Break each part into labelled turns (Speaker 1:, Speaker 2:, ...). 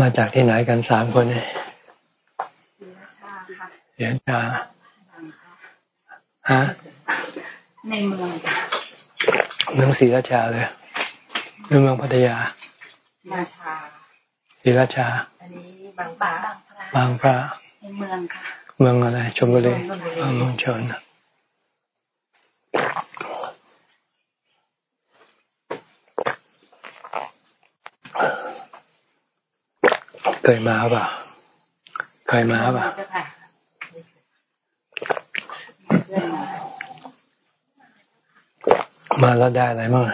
Speaker 1: มาจากที่ไหนกันสามคนเนี่ยเสียชาฮะ
Speaker 2: ในเมือง
Speaker 1: เมืองศรีราชาเลยเมืองพัทยา
Speaker 2: ราชา
Speaker 1: ศรีราชา
Speaker 2: อันนี้บางพระ
Speaker 1: บางพระ
Speaker 2: ในเมืองค่ะ
Speaker 1: เมืองอะไรชลบุรีเมืองชน เคยมาป่ะเคยมาป่ะมาแล้วได้อะไรบ้าง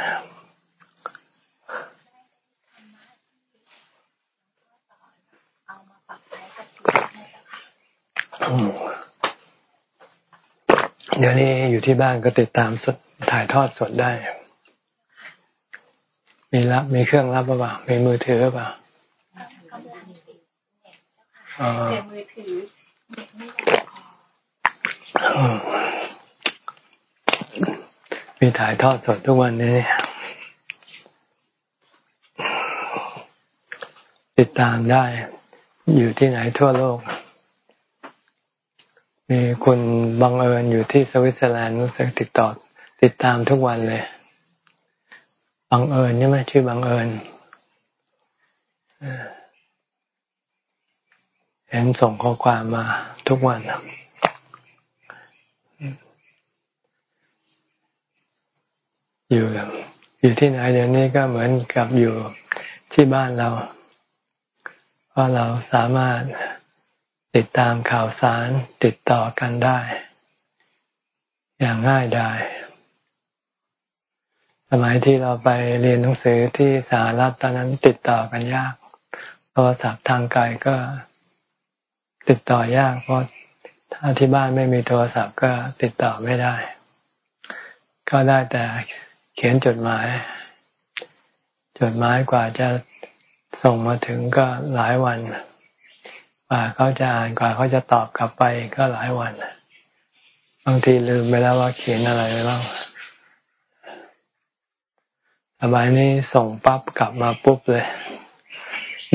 Speaker 1: เดี๋ยวนี้อยู่ที่บ้านก็ติดตามสดถ่ายทอดสดได้ มีรับมีเครื่องรับหรือเปล่ามีมือถือหรือเปล่า
Speaker 2: แต่มือถือ
Speaker 1: มีถ่ายทอดสดทุกวันนี้ ติดตามได้ อยู่ที่ไหนทั่วโลก มีคุณบังเอิญอยู่ที่สวิตเซอร์แลนด์รู้สึกติดต่อ ติดตามทุกวันเลยบังเอิญใช่ไหมชื่อบังเอิญ ห็นส่งข้อความมาทุกวันอยู่อยู่ที่ไหนเดี๋ยวนี้ก็เหมือนกับอยู่ที่บ้านเราเพราะเราสามารถติดตามข่าวสารติดต่อกันได้ อย่างง่ายดายสมัยที่เราไปเรียนหนังสือที่สหรัฐตอนนั้นติดต่อกันยาก โทรศัพท์ทางไกลก็ ติดต่อยาก เพราะถ้าที่บ้านไม่มีโทรศัพท์ก็ติดต่อไม่ได้ ก็ได้แต่เขียนจดหมาย จดหมายกว่าจะส่งมาถึงก็หลายวันกว่าเขาจะอ่านกว่าเขาจะตอบกลับไปก็หลายวันบางทีลืมไปแล้วว่าเขียนอะไรไปบ้างสบายนี้ส่งปั๊บกลับมาปุ๊บเลย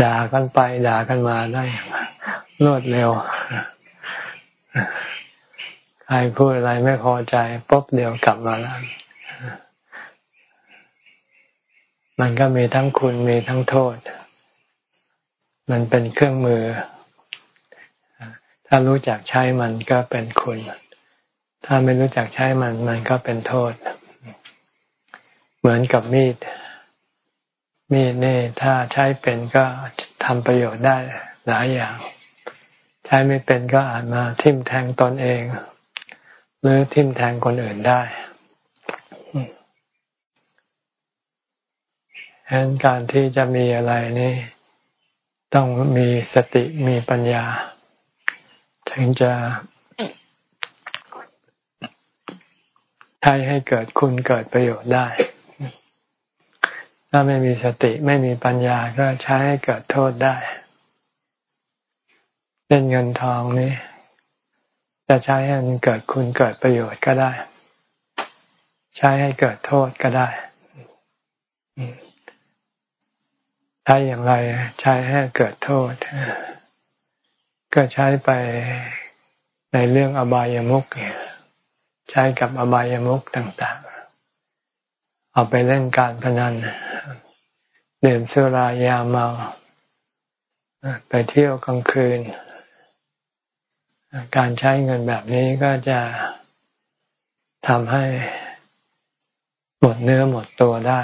Speaker 1: ด่ากันไปด่ากันมาได้ รวดเร็ว ใครพูดอะไรไม่พอใจปุ๊บเดียวกลับมาแล้ว มันก็มีทั้งคุณมีทั้งโทษ มันเป็นเครื่องมือ ถ้ารู้จักใช้มันก็เป็นคุณ ถ้าไม่รู้จักใช้มัน มันก็เป็นโทษ เหมือนกับมีด มีดนี่ถ้าใช้เป็นก็ทำประโยชน์ได้หลายอย่าง ช้ไม่เป็นก็อาจมาทิ่มแทงตนเอง หรือทิ่มแทงคนอื่นได้ฉะนั้นการที่จะมีอะไรนี่ต้องมีสติมีปัญญา ถึงจะใช้ให้เกิดคุณเกิดประโยชน์ได้ ถ้าไม่มีสติไม่มีปัญญาก็ใช้ให้เกิดโทษได้ ช่นเงินทองนี้ จะใช้ให้มันเกิดคุณเกิดประโยชน์ก็ได้ ใช้ให้เกิดโทษก็ได้ใช้อย่างไรใช้ให้เกิดโทษ ก็ใช้ไปในเรื่องอบายามุกใช้กับอบายามุกต่าง ๆ เอาไปเล่นการพนันเดื่มสุรายาเมาไปเที่ยวกลางคืน การใช้เงินแบบนี้ก็จะทำให้หมดเนื้อหมดตัวได้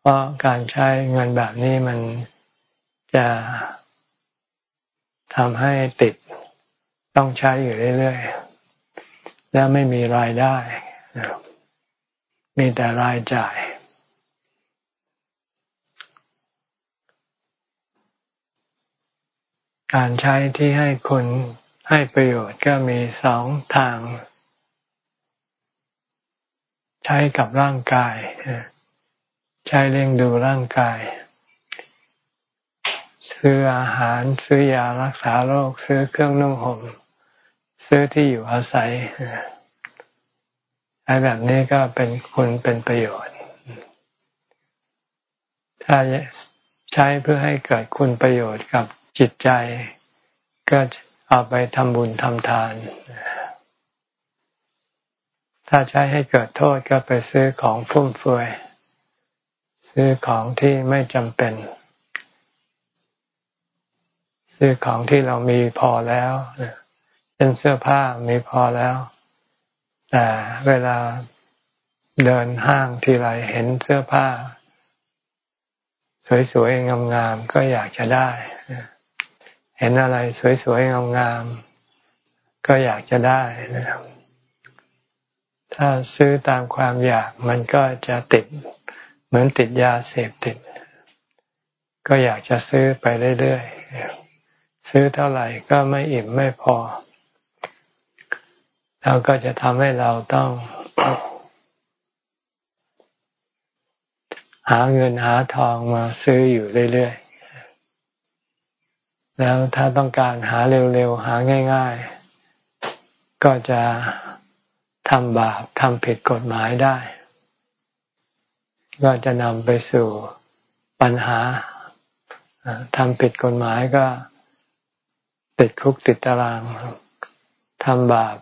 Speaker 1: เพราะการใช้เงินแบบนี้มันจะทำให้ติดต้องใช้อยู่เรื่อยๆ แล้วไม่มีรายได้ มีแต่รายจ่าย การใช้ที่ให้คนให้ประโยชน์ก็มีสองทาง ใช้กับร่างกาย ใช้เลี้ยงดูร่างกาย ซื้ออาหารซื้อยารักษาโรค ซื้อเครื่องนุ่งห่มซื้อที่อยู่อาศัยใช้แบบนี้ก็เป็นคุณเป็นประโยชน์ ถ้าใช้เพื่อให้เกิดคุณประโยชน์กับ จิตใจก็เอาไปทำบุญทำทาน ถ้าใช้ให้เกิดโทษก็ไปซื้อของฟุ่มเฟือย ซื้อของที่ไม่จำเป็น ซื้อของที่เรามีพอแล้วเช่นเสื้อผ้ามีพอแล้ว แต่เวลาเดินห้างทีไรเห็นเสื้อผ้า สวยๆงามๆก็อยากจะได้ เห็นอะไรสวยๆงามๆก็อยากจะได้นะครับถ้าซื้อตามความอยากมันก็จะติด เหมือนติดยาเสพติด ก็อยากจะซื้อไปเรื่อยๆซื้อเท่าไหร่ก็ไม่อิ่มไม่พอแล้วก็จะทำให้เราต้อง หาเงินหาทองมาซื้ออยู่เรื่อยๆ แล้วถ้าต้องการหาเร็วๆ หาง่าย ๆ ก็จะทำบาปทำผิดกฎหมายได้ ก็จะนำไปสู่ปัญหาทำผิดกฎหมายก็ติดคุกติดตารางทำบาป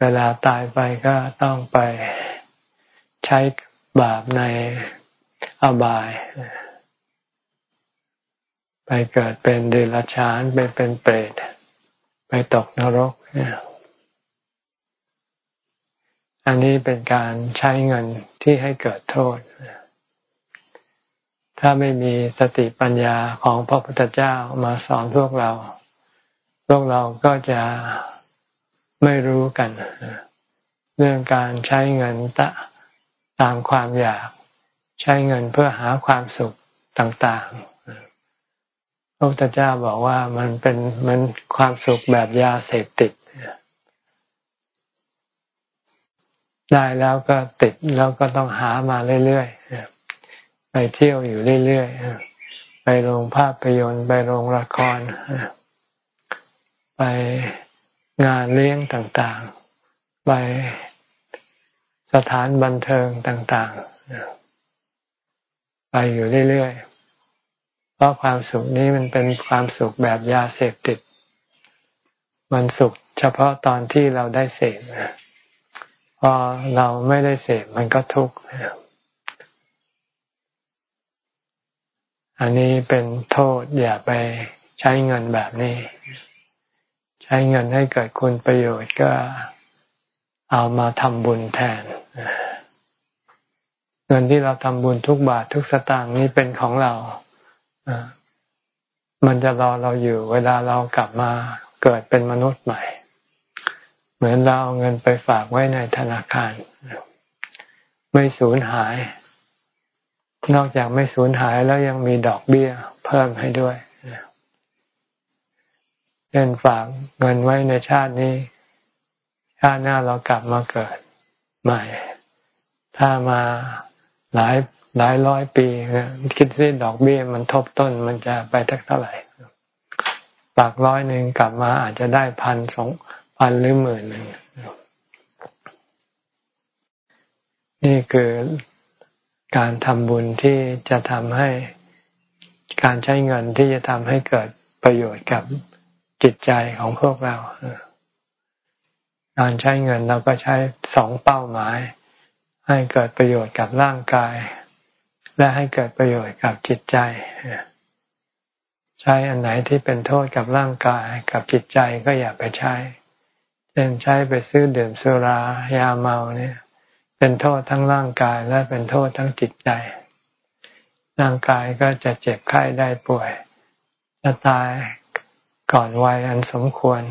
Speaker 1: เวลาตายไปก็ต้องไปใช้บาปในอบาย ไปเกิดเป็นเดรัจฉานไปเป็นเปรตไปตกนรก อันนี้เป็นการใช้เงินที่ให้เกิดโทษ ถ้าไม่มีสติปัญญาของพระพุทธเจ้ามาสอนพวกเรา พวกเราก็จะไม่รู้กัน เรื่องการใช้เงินตะตามความอยาก ใช้เงินเพื่อหาความสุขต่างๆ ระพุทธเจ้าบอกว่ามันเป็นมันความสุขแบบยาเสพติด ได้แล้วก็ติดแล้วก็ต้องหามาเรื่อยๆไปเที่ยวอยู่เรื่อยๆไปโรงภาพยนตร์ไปโรงละคร ไปงานเลี้ยงต่างๆ ไปสถานบันเทิงต่างๆ ไปอยู่เรื่อยๆ ราะความสุขนี้มันเป็นความสุขแบบยาเสพติด มันสุขเฉพาะตอนที่เราได้เสพพอเราไม่ได้เสพมันก็ทุกข์อันนี้เป็นโทษอย่าไปใช้เงินแบบนี้ ใช้เงินให้เกิดคุณประโยชน์ก็เอามาทำบุญแทนเงินที่เราทำบุญทุกบาททุกสตางค์นี้เป็นของเรา มันจะรอเราอยู่ เวลาเรากลับมาเกิดเป็นมนุษย์ใหม่ เหมือนเราเอาเงินไปฝากไว้ในธนาคาร ไม่สูญหาย นอกจากไม่สูญหายแล้วยังมีดอกเบี้ยเพิ่มให้ด้วยเช่นฝากเงินไว้ในชาตินี้ ชาติหน้าเรากลับมาเกิดใหม่ ถ้ามาหลาย หลายร้อยปีคิดที่ดอกเบี้ยมันทบต้นมันจะไปทักเท่าไหร่ฝากร้อยหนึ่งกลับมาอาจจะได้พันสองพันหรือหมื่นหนึ่งนี่คือการทำบุญที่จะทำให้การใช้เงินที่จะทำให้เกิดประโยชน์กับจิตใจของพวกเราการใช้เงินเราก็ใช้สองเป้าหมาย ให้เกิดประโยชน์กับร่างกาย และให้เกิดประโยชน์กับจิตใจ ใช้อันไหนที่เป็นโทษกับร่างกายกับจิตใจก็อย่าไปใช้ เช่นใช้ไปซื้อดื่มสุรายาเมาเนี่ย เป็นโทษทั้งร่างกายและเป็นโทษทั้งจิตใจ ร่างกายก็จะเจ็บไข้ได้ป่วยจะตายก่อนวัยอันสมควร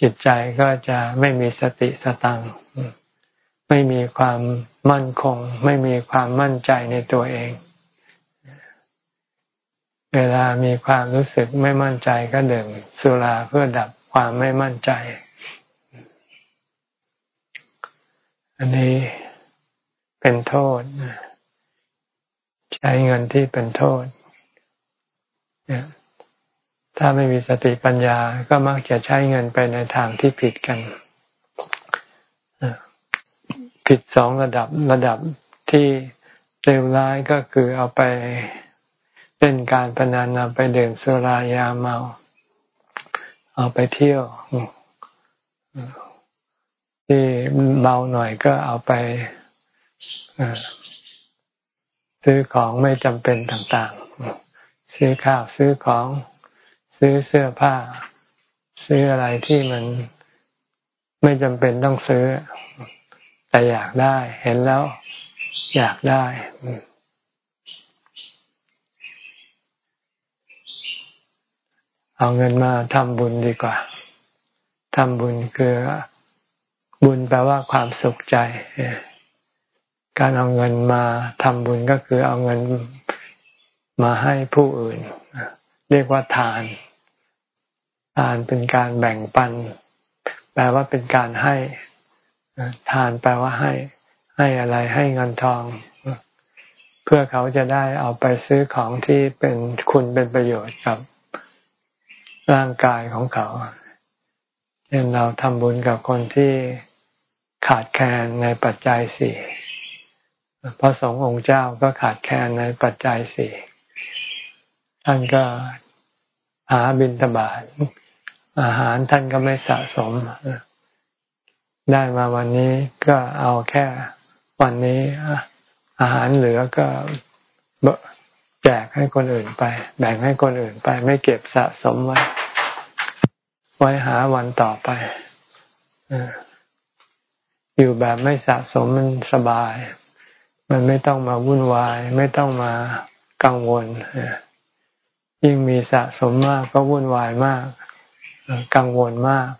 Speaker 1: จิตใจก็จะไม่มีสติสตัง ไม่มีความมั่นคง ไม่มีความมั่นใจในตัวเอง เวลามีความรู้สึกไม่มั่นใจก็ดื่มสุราเพื่อดับความไม่มั่นใจ อันนี้เป็นโทษ ใช้เงินที่เป็นโทษ ถ้าไม่มีสติปัญญาก็มักจะใช้เงินไปในทางที่ผิดกัน ผิดสองระดับระดับที่เลวร้ายก็คือเอาไปเล่นการพนันเอาไปดื่มสุรายาเมา เอาไปเที่ยว ที่เบาหน่อยก็เอาไปซื้อของไม่จำเป็นต่างๆ ซื้อข้าวซื้อของ ซื้อเสื้อผ้า ซื้ออะไรที่มันไม่จำเป็นต้องซื้อ แต่อยากได้ เห็นแล้ว อยากได้ เอาเงินมาทำบุญดีกว่าทำบุญคือบุญแปลว่าความสุขใจ การเอาเงินมาทำบุญก็คือเอาเงินมาให้ผู้อื่น เรียกว่าทาน ทานเป็นการแบ่งปัน แปลว่าเป็นการให้ ทานแปลว่าให้ ให้อะไรให้เงินทอง เพื่อเขาจะได้เอาไปซื้อของที่เป็นคุณเป็นประโยชน์กับร่างกายของเขาเช่นเราทำบุญกับคนที่ขาดแคลนในปัจจัยสี่พระสงฆ์องค์เจ้าก็ขาดแคลนในปัจจัยสี่ท่านก็หาบิณฑบาตอาหารท่านก็ไม่สะสม ได้มาวันนี้ก็เอาแค่วันนี้อาหารเหลือก็แจกให้คนอื่นไป แบ่งให้คนอื่นไป ไม่เก็บสะสมไว้ ไว้หาวันต่อไปอยู่แบบไม่สะสมมันสบาย มันไม่ต้องมาวุ่นวาย ไม่ต้องมากังวลยิ่งมีสะสมมากก็วุ่นวายมาก กังวลมาก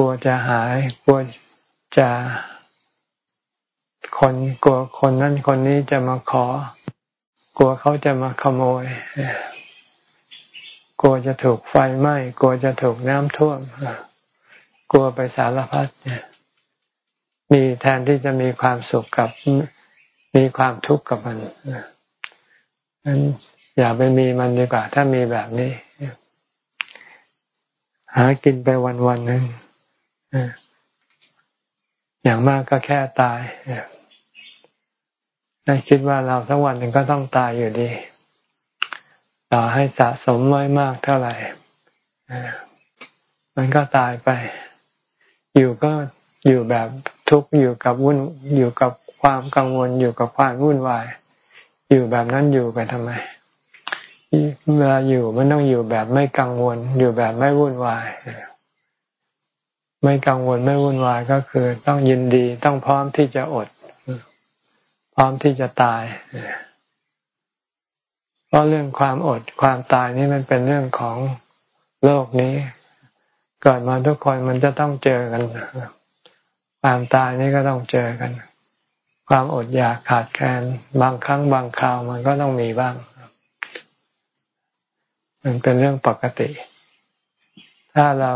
Speaker 1: กลัวจะหาย กลัวจะคนกลัวคนนั้นคนนี้จะมาขอ กลัวเขาจะมาขโมย กลัวจะถูกไฟไหม้กลัวจะถูกน้ำท่วมกลัวไปสารพัดมีแทนที่จะมีความสุขกับมีความทุกข์กับมันนั้นอย่าไปมีมันดีกว่า ถ้ามีแบบนี้ หากินไปวันวันหนึ่ง อย่างมากก็แค่ตายได้คิดว่าเราสักวันหนึ่งก็ต้องตายอยู่ดี ต่อให้สะสมไว้มากเท่าไหร่มันก็ตายไป อยู่ก็อยู่แบบทุกข์อยู่กับวุ่นอยู่กับความกังวลอยู่กับความวุ่นวาย อยู่แบบนั้นอยู่ไปทำไมเวลาอยู่มันต้องอยู่แบบไม่กังวล อยู่แบบไม่วุ่นวาย ไม่กังวลไม่วุ่นวายก็คือ ต้องยินดีต้องพร้อมที่จะอด พร้อมที่จะตายเพราะเรื่องความอดความตายนี่มันเป็นเรื่องของโลกนี้เกิดมาทุกคนมันจะต้องเจอกันความตายนี่ก็ต้องเจอกัน ความอดอยากขาดแคลนบางครั้งบางคราวมันก็ต้องมีบ้าง มันเป็นเรื่องปกติ ถ้าเรา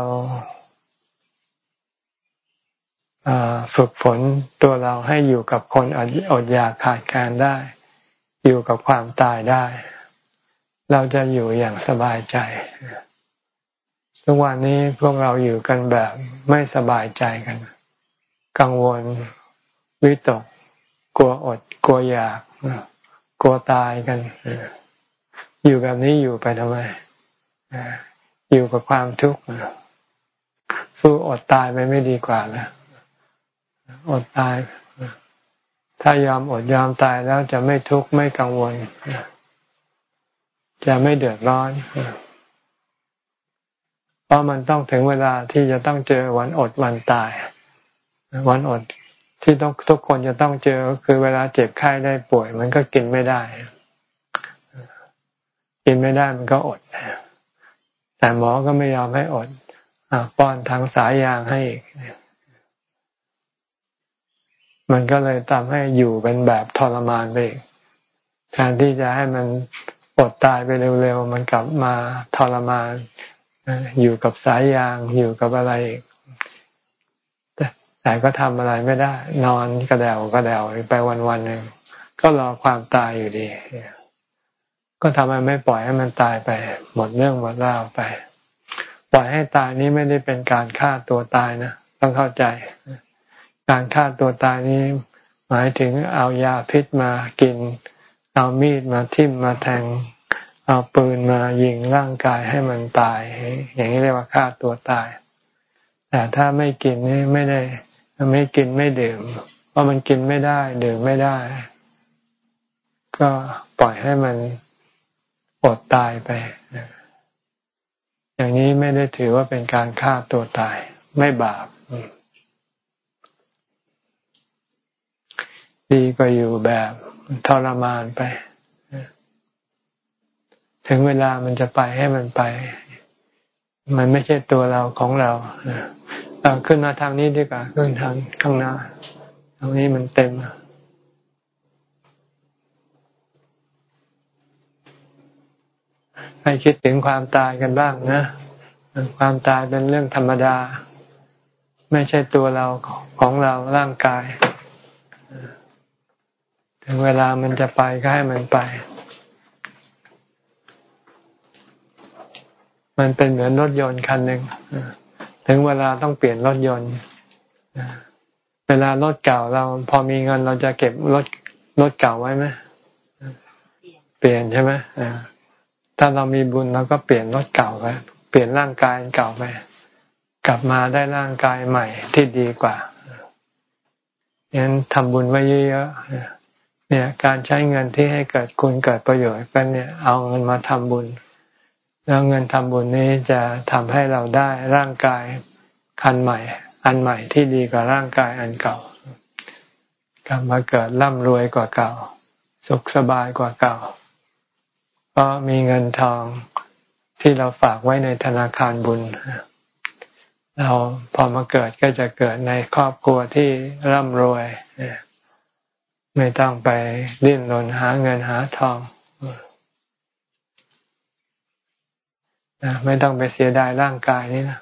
Speaker 1: ฝึกฝนตัวเราให้อยู่กับคนอดอยากขาดแคลนได้ อยู่กับความตายได้ เราจะอยู่อย่างสบายใจ ทุกวันนี้พวกเราอยู่กันแบบไม่สบายใจกัน กังวลวิตก กลัวอด กลัวอยาก กลัวตายกัน อยู่แบบนี้อยู่ไปทำไมอยู่กับความทุกข์สู้อดตายไปไม่ดีกว่านะ อดตาย ถ้ายอมอดยอมตายแล้วจะไม่ทุกข์ไม่กังวล จะไม่เดือดร้อน เพราะมันต้องถึงเวลาที่จะต้องเจอวันอดวันตาย วันอดที่ต้องทุกคนจะต้องเจอคือเวลาเจ็บไข้ได้ป่วย มันก็กินไม่ได้ กินไม่ได้มันก็อด แต่หมอก็ไม่ยอมให้อดอป้อนทางสายยางให้อีก มันก็เลยทำให้อยู่เป็นแบบทรมานไปอีกแทนที่จะให้มันอดตายไปเร็วๆ มันกลับมาทรมาน อยู่กับสายยางอยู่กับอะไรแต่ก็ทำอะไรไม่ได้ นอนกระเดวกระเดวไปวันๆหนึ่งก็รอความตายอยู่ดี ก็ทำไมไม่ปล่อยให้มันตายไป หมดเรื่องหมดราวไป ปล่อยให้ตายนี้ไม่ได้เป็นการฆ่าตัวตายนะต้องเข้าใจ การฆ่าตัวตายนี้ หมายถึงเอายาพิษมากิน เอามีดมาทิ่มมาแทง เอาปืนมายิงร่างกายให้มันตาย อย่างนี้เรียกว่าฆ่าตัวตาย แต่ถ้าไม่กินนี่ไม่ได้ไม่กินไม่ดื่ม เพราะมันกินไม่ได้ ดื่มไม่ได้ ก็ปล่อยให้มันอดตายไป อย่างนี้ไม่ได้ถือว่าเป็นการฆ่าตัวตาย ไม่บาป ดีกว่าอยู่แบบทรมานไป ถึงเวลามันจะไปให้มันไป มันไม่ใช่ตัวเราของเราเอาขึ้นมาทางนี้ดีกว่าขึ้นทางข้างหน้าทางนี้มันเต็มให้คิดถึงความตายกันบ้างนะความตายเป็นเรื่องธรรมดา ไม่ใช่ตัวเราของเราร่างกาย ถึงเวลามันจะไปก็ให้มันไป มันเป็นเหมือนรถยนต์คันหนึ่งถึงเวลาต้องเปลี่ยนรถยนต์เวลารถเก่าเรา พอมีเงินเราจะเก็บรถรถเก่าไว้ไหมเปลี่ยนใช่ไหมถ้าเรามีบุญเราก็เปลี่ยนรถเก่าไปเปลี่ยนร่างกายเก่าไปกลับมาได้ร่างกายใหม่ที่ดีกว่างั้นทำบุญไว้เยอะๆ เนี่ยการใช้เงินที่ให้เกิดคุณเกิดประโยชน์กันเนี่ยเอาเงินมาทำบุญ แล้วเงินทำบุญนี้จะทำให้เราได้ร่างกายคันใหม่ อันใหม่ที่ดีกว่าร่างกายอันเก่ากลับมาเกิดร่ำรวยกว่าเก่า สุขสบายกว่าเก่าเพราะมีเงินทองที่เราฝากไว้ในธนาคารบุญเราพอมาเกิดก็จะเกิดในครอบครัวที่ร่ำรวย ไม่ต้องไปดิ้นรนหาเงินหาทองไม่ต้องไปเสียดายร่างกายนี้นะ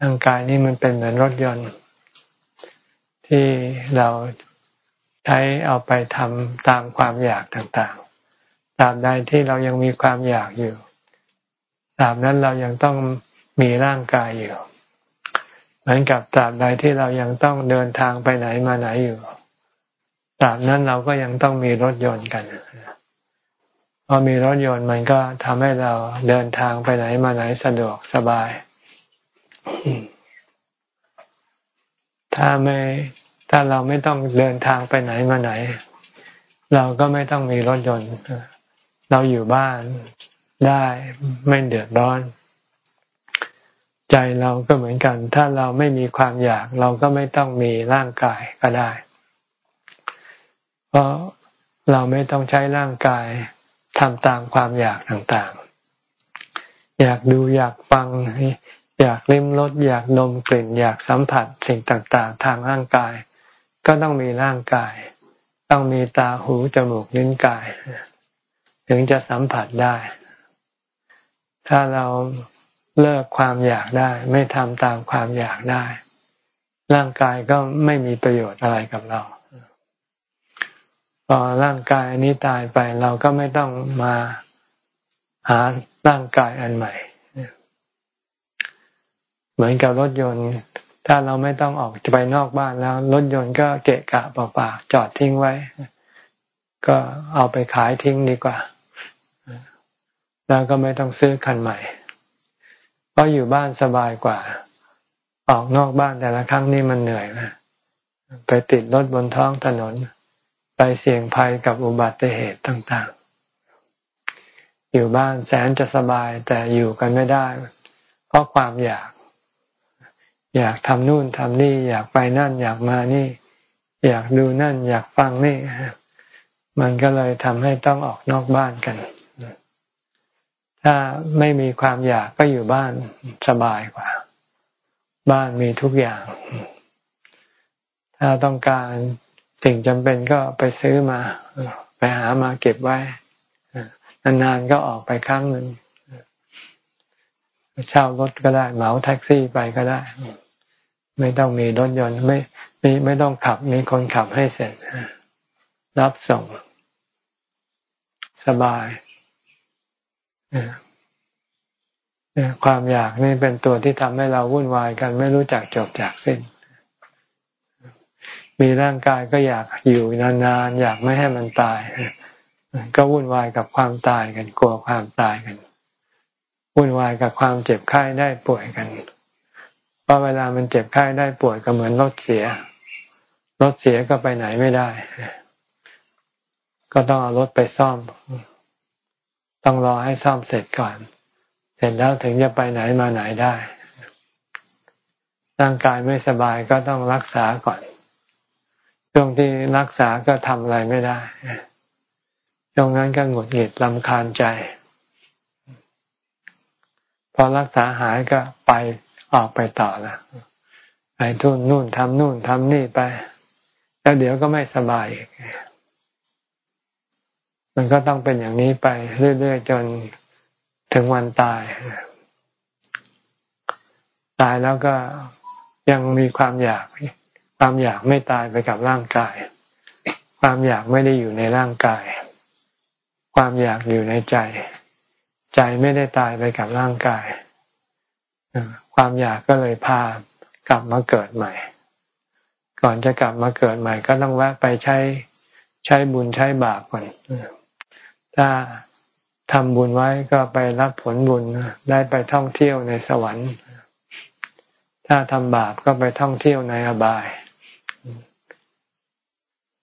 Speaker 1: ร่างกายนี้มันเป็นเหมือนรถยนต์ ที่เราใช้เอาไปทำตามความอยากต่างๆ ตาบใดที่เรายังมีความอยากอยู่ ตาบนั้นเรายังต้องมีร่างกายอยู่ เหมือนกับตาบใดที่เรายังต้องเดินทางไปไหนมาไหนอยู่ ตราบนั้นเราก็ยังต้องมีรถยนต์กันพอมีรถยนต์มันก็ทำให้เราเดินทางไปไหนมาไหนสะดวกสบาย ถ้าไม่ถ้าเราไม่ต้องเดินทางไปไหนมาไหน เราก็ไม่ต้องมีรถยนต์เราอยู่บ้านได้ไม่เดือดร้อน ใจเราก็เหมือนกัน ถ้าเราไม่มีความอยาก เราก็ไม่ต้องมีร่างกายก็ได้ ราะเราไม่ต้องใช้ร่างกายทำตามความอยากต่างๆ อยากดูอยากฟัง อยากลิ้มรสอยากดมกลิ่น อยากสัมผัสสิ่งต่างๆ ทางร่างกาย ก็ต้องมีร่างกาย ต้องมีตาหูจมูกลิ้นกาย ถึงจะสัมผัสได้ ถ้าเราเลิกความอยากได้ ไม่ทำตามความอยากได้ ร่างกายก็ไม่มีประโยชน์อะไรกับเรา พอร่างกายอันนี้ตายไป เราก็ไม่ต้องมาหาร่างกายอันใหม่ เหมือนกับรถยนต์ ถ้าเราไม่ต้องออกไปนอกบ้านแล้ว รถยนต์ก็เกะกะเปล่าๆจอดทิ้งไว้ ก็เอาไปขายทิ้งดีกว่า แล้วก็ไม่ต้องซื้อคันใหม่ เพราะอยู่บ้านสบายกว่า ออกนอกบ้านแต่ละครั้งนี่มันเหนื่อยนะไปติดรถบนท้องถนน ไปเสี่ยงภัยกับอุบัติเหตุต่างๆ อยู่บ้านแสนจะสบายแต่อยู่กันไม่ได้ เพราะความอยาก อยากทำนู่นทำนี่ อยากไปนั่น อยากมานี่ อยากดูนั่น อยากฟังนี่ มันก็เลยทำให้ต้องออกนอกบ้านกัน ถ้าไม่มีความอยากก็อยู่บ้านสบายกว่า บ้านมีทุกอย่าง ถ้าต้องการ สิ่งจำเป็นก็ไปซื้อมา ไปหามาเก็บไว้นานๆก็ออกไปครั้งหนึ่งเช่ารถก็ได้เหมาแท็กซี่ไปก็ได้ ไม่ต้องมีรถยนต์ไม่ไม่ไม่ต้องขับ มีคนขับให้เสร็จรับส่ง สบายความอยากนี่เป็นตัวที่ทำให้เราวุ่นวายกัน ไม่รู้จักจบจากสิ้น มีร่างกายก็อยากอยู่นานๆอยากไม่ให้มันตาย ก็วุ่นวายกับความตายกันกลัวความตายกัน วุ่นวายกับความเจ็บไข้ได้ป่วยกันเพราะเวลามันเจ็บไข้ได้ป่วยก็เหมือนรถเสียรถเสียก็ไปไหนไม่ได้ ก็ต้องเอารถไปซ่อม ต้องรอให้ซ่อมเสร็จก่อน เสร็จแล้วถึงจะไปไหนมาไหนได้ ร่างกายไม่สบายก็ต้องรักษาก่อน ช่วงที่รักษาก็ทำอะไรไม่ได้ช่วงนั้นก็หงุดหงิดลำคาญใจ พอรักษาหายก็ไปออกไปต่อละไปทุ่นนู่นทำนู่นทำนี่ไป แล้วเดี๋ยวก็ไม่สบายอีกมันก็ต้องเป็นอย่างนี้ไปเรื่อยๆจนถึงวันตาย ตายแล้วก็ยังมีความอยาก ความอยากไม่ตายไปกับร่างกาย ความอยากไม่ได้อยู่ในร่างกาย ความอยากอยู่ในใจ ใจไม่ได้ตายไปกับร่างกาย ความอยากก็เลยพากลับมาเกิดใหม่ ก่อนจะกลับมาเกิดใหม่ ก็ต้องแวะไปใช้ใช้บุญใช้บาปก่อนถ้าทำบุญไว้ก็ไปรับผลบุญได้ไปท่องเที่ยวในสวรรค์ ถ้าทำบาปก็ไปท่องเที่ยวในอบาย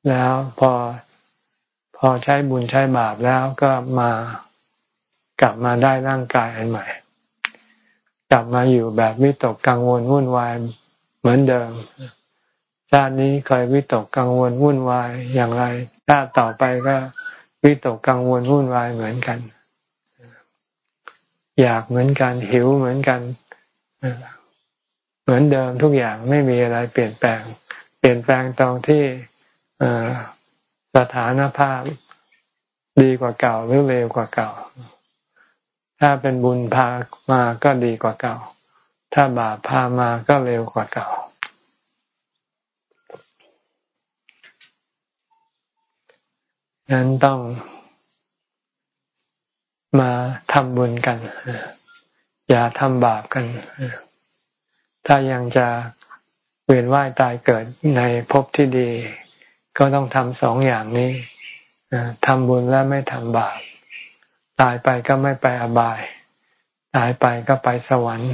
Speaker 1: แล้วพอพอใช้บุญใช้บาปแล้วก็มากลับมาได้ร่างกายอันใหม่ กลับมาอยู่แบบวิตกกังวลวุ่นวายเหมือนเดิมชาตินี้เคยวิตกกังวลวุ่นวายอย่างไรชาติต่อไปก็วิตกกังวลวุ่นวายเหมือนกัน อยากเหมือนกันหิวเหมือนกันเหมือนเดิมทุกอย่างไม่มีอะไรเปลี่ยนแปลง เปลี่ยนแปลงตรงที่ สถานภาพดีกว่าเก่าหรือเลวกว่าเก่า ถ้าเป็นบุญพามาก็ดีกว่าเก่า ถ้าบาปพามาก็เร็วกว่าเก่า นั้นต้องมาทำบุญกัน อย่าทำบาปกัน ถ้ายังจะเวียนว่ายตายเกิดในภพที่ดี ก็ต้องทำสองอย่างนี้ทำบุญและไม่ทำบาปตายไปก็ไม่ไปอบาย ตายไปก็ไปสวรรค์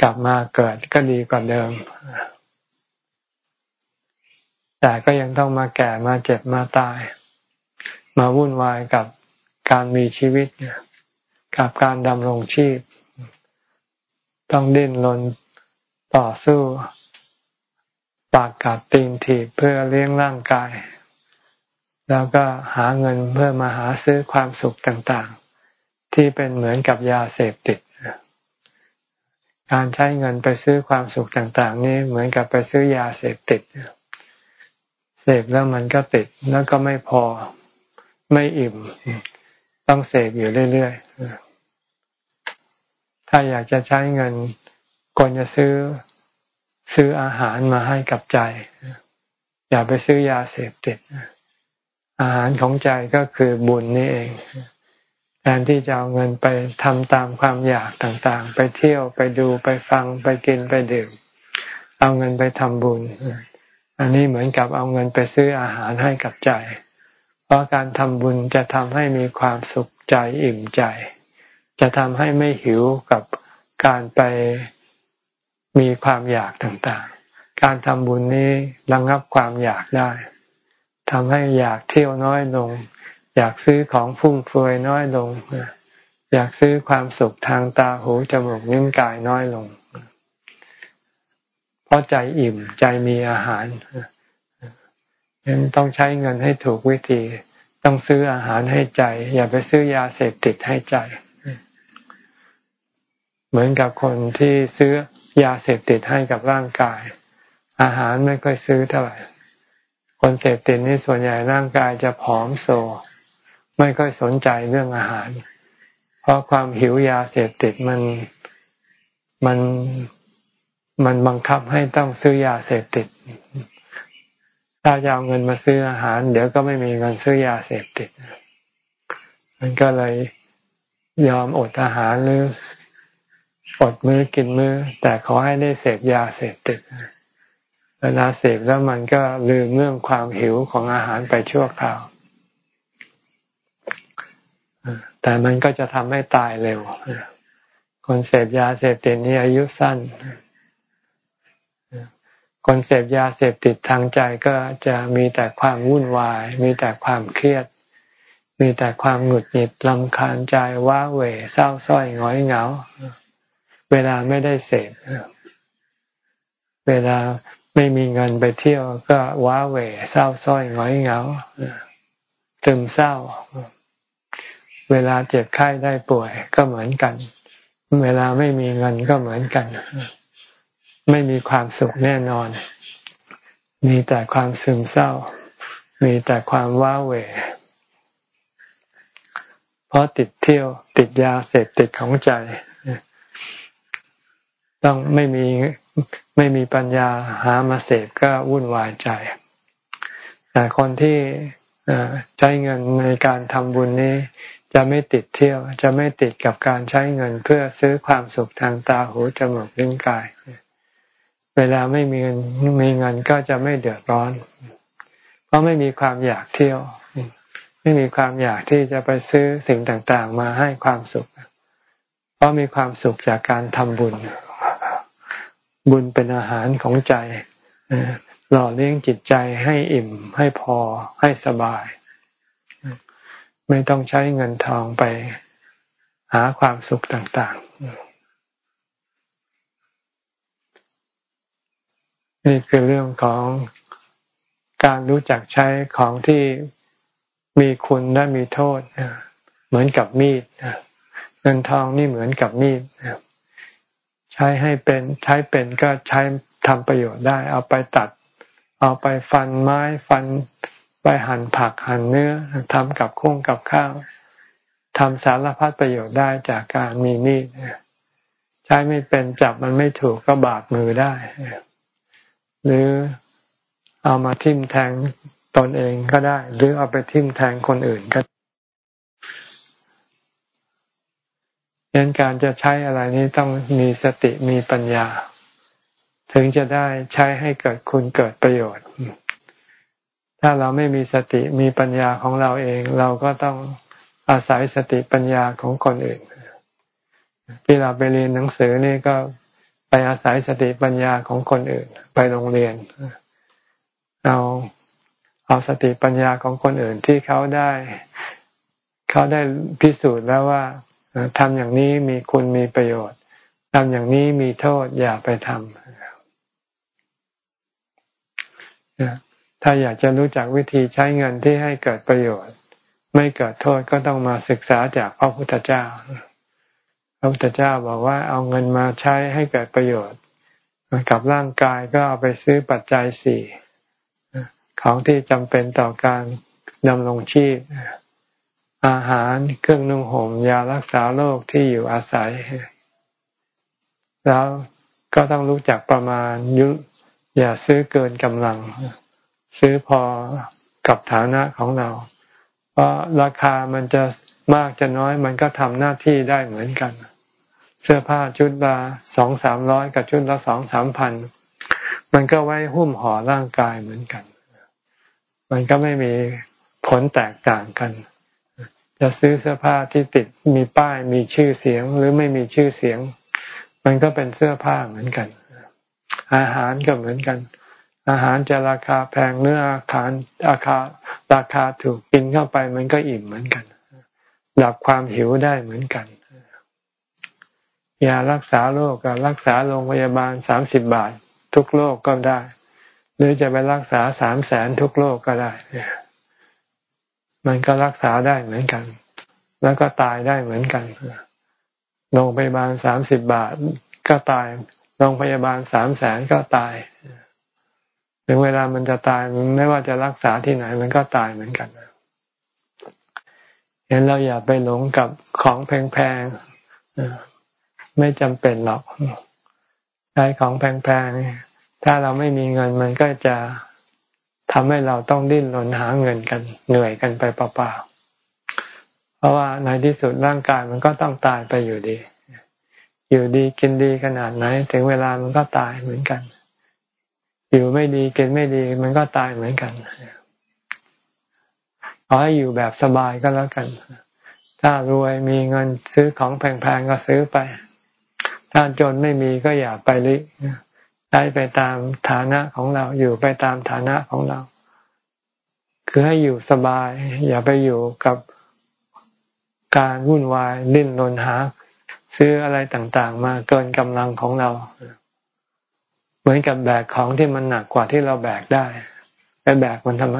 Speaker 1: กลับมาเกิดก็ดีกว่าเดิม แต่ก็ยังต้องมาแก่มาเจ็บมาตาย มาวุ่นวายกับการมีชีวิตกับการดำรงชีพ ต้องดิ้นรนต่อสู้ ปากกัดตีนถีบเพื่อเลี้ยงร่างกาย แล้วก็หาเงินเพื่อมาหาซื้อความสุขต่างๆ ที่เป็นเหมือนกับยาเสพติด การใช้เงินไปซื้อความสุขต่าง ๆ นี่เหมือนกับไปซื้อยาเสพติดเสพแล้วมันก็ติดแล้วก็ไม่พอไม่อิ่ม ต้องเสพอยู่เรื่อยๆถ้าอยากจะใช้เงินควรจะซื้อ ซื้ออาหารมาให้กับใจ อย่าไปซื้อยาเสพติด อาหารของใจก็คือบุญนี่เองแทนที่จะเอาเงินไปทำตามความอยากต่างๆ ไปเที่ยวไปดูไปฟังไปกินไปดื่ม เอาเงินไปทำบุญ อันนี้เหมือนกับเอาเงินไปซื้ออาหารให้กับใจ เพราะการทำบุญจะทำให้มีความสุขใจอิ่มใจ จะทำให้ไม่หิวกับการไป มีความอยากต่างๆ การทำบุญนี้ระงับความอยากได้ทำให้อยากเที่ยวน้อยลง อยากซื้อของฟุ่มเฟือยน้อยลง อยากซื้อความสุขทางตาหูจมูกนิ้วกายน้อยลง เพราะใจอิ่มใจมีอาหารยังต้องใช้เงินให้ถูกวิธี ต้องซื้ออาหารให้ใจ อย่าไปซื้อยาเสพติดให้ใจ เหมือนกับคนที่ซื้อ ยาเสพติดให้กับร่างกาย อาหารไม่ค่อยซื้อเท่าไหร่คนเสพติดนี่ส่วนใหญ่ร่างกายจะผอมโซ ไม่ค่อยสนใจเรื่องอาหาร เพราะความหิวยาเสพติดมันมันมันบังคับให้ต้องซื้อยาเสพติด ถ้าจะเอาเงินมาซื้ออาหาร เดี๋ยวก็ไม่มีเงินซื้อยาเสพติด มันก็เลยยอมอดอาหารหรือ อดมื้อกินมื้อ แต่ขอให้ได้เสพยาเสพติดเวลาเสพแล้วมันก็ลืมเรื่องความหิวของอาหารไปชั่วคราวแต่มันก็จะทำให้ตายเร็วคนเสพยาเสพติดนี่อายุสั้น คนเสพยาเสพติดทางใจก็จะมีแต่ความวุ่นวาย มีแต่ความเครียด มีแต่ความหงุดหงิดลำคาญใจว้าเหวเศร้าส้อยง้อยเหงา เวลาไม่ได้เสพเวลาไม่มีเงินไปเที่ยวก็ว้าเหวเศร้าส้อยง้อยเหงาซึมเศร้า เวลาเจ็บไข้ได้ป่วยก็เหมือนกัน เวลาไม่มีเงินก็เหมือนกัน ไม่มีความสุขแน่นอน มีแต่ความซึมเศร้า มีแต่ความว้าเหวเพราะติดเที่ยวติดยาเสพติดของใจ ต้องไม่มีไม่มีปัญญาหามาเสพก็วุ่นวายใจแต่คนที่ใช้เงินในการทำบุญนี้ จะไม่ติดเที่ยว จะไม่ติดกับการใช้เงินเพื่อซื้อความสุขทางตาหูจมูกลิ้นกาย เวลาไม่มีเงินมีเงินก็จะไม่เดือดร้อน เพราะไม่มีความอยากเที่ยว ไม่มีความอยากที่จะไปซื้อสิ่งต่างๆ มาให้ความสุข เพราะมีความสุขจากการทำบุญ บุญเป็นอาหารของใจหล่อเลี้ยงจิตใจให้อิ่มให้พอให้สบาย ไม่ต้องใช้เงินทองไปหาความสุขต่างๆ นี่คือเรื่องของการรู้จักใช้ของที่มีคุณและมีโทษ เหมือนกับมีดเงินทองนี่เหมือนกับมีด ใช้ให้เป็นใช้เป็นก็ใช้ทำประโยชน์ได้ เอาไปตัด เอาไปฟันไม้ฟันไปหั่นผักหั่นเนื้อทำกับคุ้งกับข้าวทำสารพัดประโยชน์ได้จากการมีมีดใช้ไม่เป็นจับมันไม่ถูกก็บาดมือได้ หรือเอามาทิ่มแทงตนเองก็ได้ หรือเอาไปทิ่มแทงคนอื่นก็ ยันการจะใช้อะไรนี้ต้องมีสติมีปัญญา ถึงจะได้ใช้ให้เกิดคุณเกิดประโยชน์ ถ้าเราไม่มีสติมีปัญญาของเราเอง เราก็ต้องอาศัยสติปัญญาของคนอื่น ที่เราไปเรียนหนังสือนี่ก็ไปอาศัยสติปัญญาของคนอื่น ไปโรงเรียนเอาเอาสติปัญญาของคนอื่นที่เขาได้ เขาได้พิสูจน์แล้วว่า ทำอย่างนี้มีคุณมีประโยชน์ทำอย่างนี้มีโทษอย่าไปทำถ้าอยากจะรู้จักวิธีใช้เงินที่ให้เกิดประโยชน์ ไม่เกิดโทษก็ต้องมาศึกษาจากพระพุทธเจ้า พระพุทธเจ้าบอกว่าเอาเงินมาใช้ให้เกิดประโยชน์ กับร่างกายก็เอาไปซื้อปัจจัยสี่ของที่จำเป็นต่อการดำรงชีพ อาหารเครื่องนุ่งห่มยารักษาโรคที่อยู่อาศัย แล้วก็ต้องรู้จักประมาณยุอย่าซื้อเกินกำลัง ซื้อพอกับฐานะของเรา เพราะราคามันจะมากจะน้อยมันก็ทำหน้าที่ได้เหมือนกัน เสื้อผ้าชุดละสองสามร้อยกับชุดละสองสามพันมันก็ไว้หุ้มห่อร่างกายเหมือนกัน มันก็ไม่มีผลแตกต่างกัน จะซื้อเสื้อผ้าที่ติดมีป้ายมีชื่อเสียงหรือไม่มีชื่อเสียง มันก็เป็นเสื้อผ้าเหมือนกัน อาหารก็เหมือนกัน อาหารจะราคาแพงเนื้ออาหารราคาราคาถูกกินเข้าไปมันก็อิ่มเหมือนกันดับความหิวได้เหมือนกันยารักษาโรคก็รักษาโรงพยาบาลสามสิบบาท ทุกโรคกก็ได้ หรือจะไปรักษาสามแสนทุกโรคกก็ได้ มันก็รักษาได้เหมือนกัน แล้วก็ตายได้เหมือนกันโรงพยาบาลสามสิบบาทก็ตายโรงพยาบาลสามแสนก็ตายถึงเวลามันจะตายมันไม่ว่าจะรักษาที่ไหน มันก็ตายเหมือนกันเห็นเราอย่าไปหลงกับของแพงๆไม่จำเป็นหรอกใช้ของแพงๆถ้าเราไม่มีเงินมันก็จะ ทำให้เราต้องดิ้นรนหาเงินกันเหนื่อยกันไปเปล่าๆเพราะว่าในที่สุดร่างกายมันก็ต้องตายไปอยู่ดี อยู่ดีกินดีขนาดไหน ถึงเวลามันก็ตายเหมือนกัน อยู่ไม่ดีกินไม่ดี มันก็ตายเหมือนกันขอให้อยู่แบบสบายก็แล้วกัน ถ้ารวยมีเงินซื้อของแพงๆก็ซื้อไป ถ้าจนไม่มีก็อย่าไปลิ ช้ไปตามฐานะของเรา อยู่ไปตามฐานะของเรา คือให้อยู่สบาย อย่าไปอยู่กับการวุ่นวายดิ้นรนหา ซื้ออะไรต่างๆ มาเกินกำลังของเรา เหมือนกับแบกของที่มันหนักกว่าที่เราแบกได้ ไปแบกมันทำไม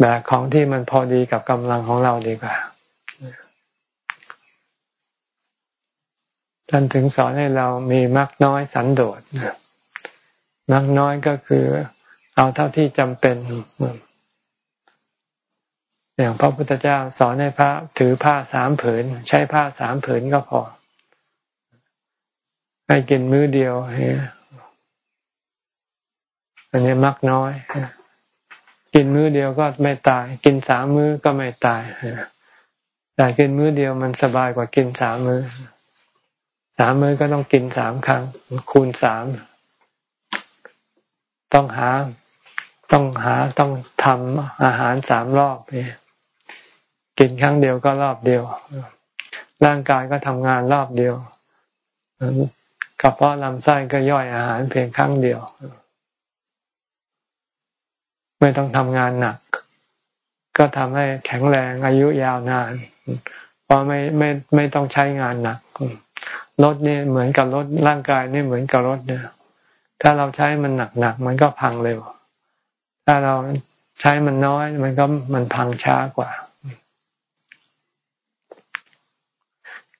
Speaker 1: แบกของที่มันพอดีกับกำลังของเราดีกว่า ท่านถึงสอนให้เรามีมักน้อยสันโดษมักน้อยก็คือ เอาเท่าที่จำเป็นอย่างพระพุทธเจ้าสอนให้พระถือผ้าสามผืน ใช้ผ้าสามผืนก็พอ ให้กินมื้อเดียวอันนี้มักน้อย กินมื้อเดียวก็ไม่ตาย กินสามมื้อก็ไม่ตายแต่กินมื้อเดียวมันสบายกว่ากินสามมื้อามมื้อก็ต้องกินสามครั้ง คูณสามต้องหาต้องหาต้องทำอาหารสามรอบกินครั้งเดียวก็รอบเดียว ร่างกายก็ทำงานรอบเดียวกระเพาะลำไส้ก็ย่อยอาหารเพียงครั้งเดียว ไม่ต้องทำงานหนัก ก็ทำให้แข็งแรงอายุยาวนาน เพราะไม่ไม่ไม่ต้องใช้งานหนัก รถนี่เหมือนกับรถร่างกายนี่เหมือนกับรถเนี่ย ถ้าเราใช้มันหนักๆมันก็พังเร็ว ถ้าเราใช้มันน้อย มันก็มันพังช้ากว่า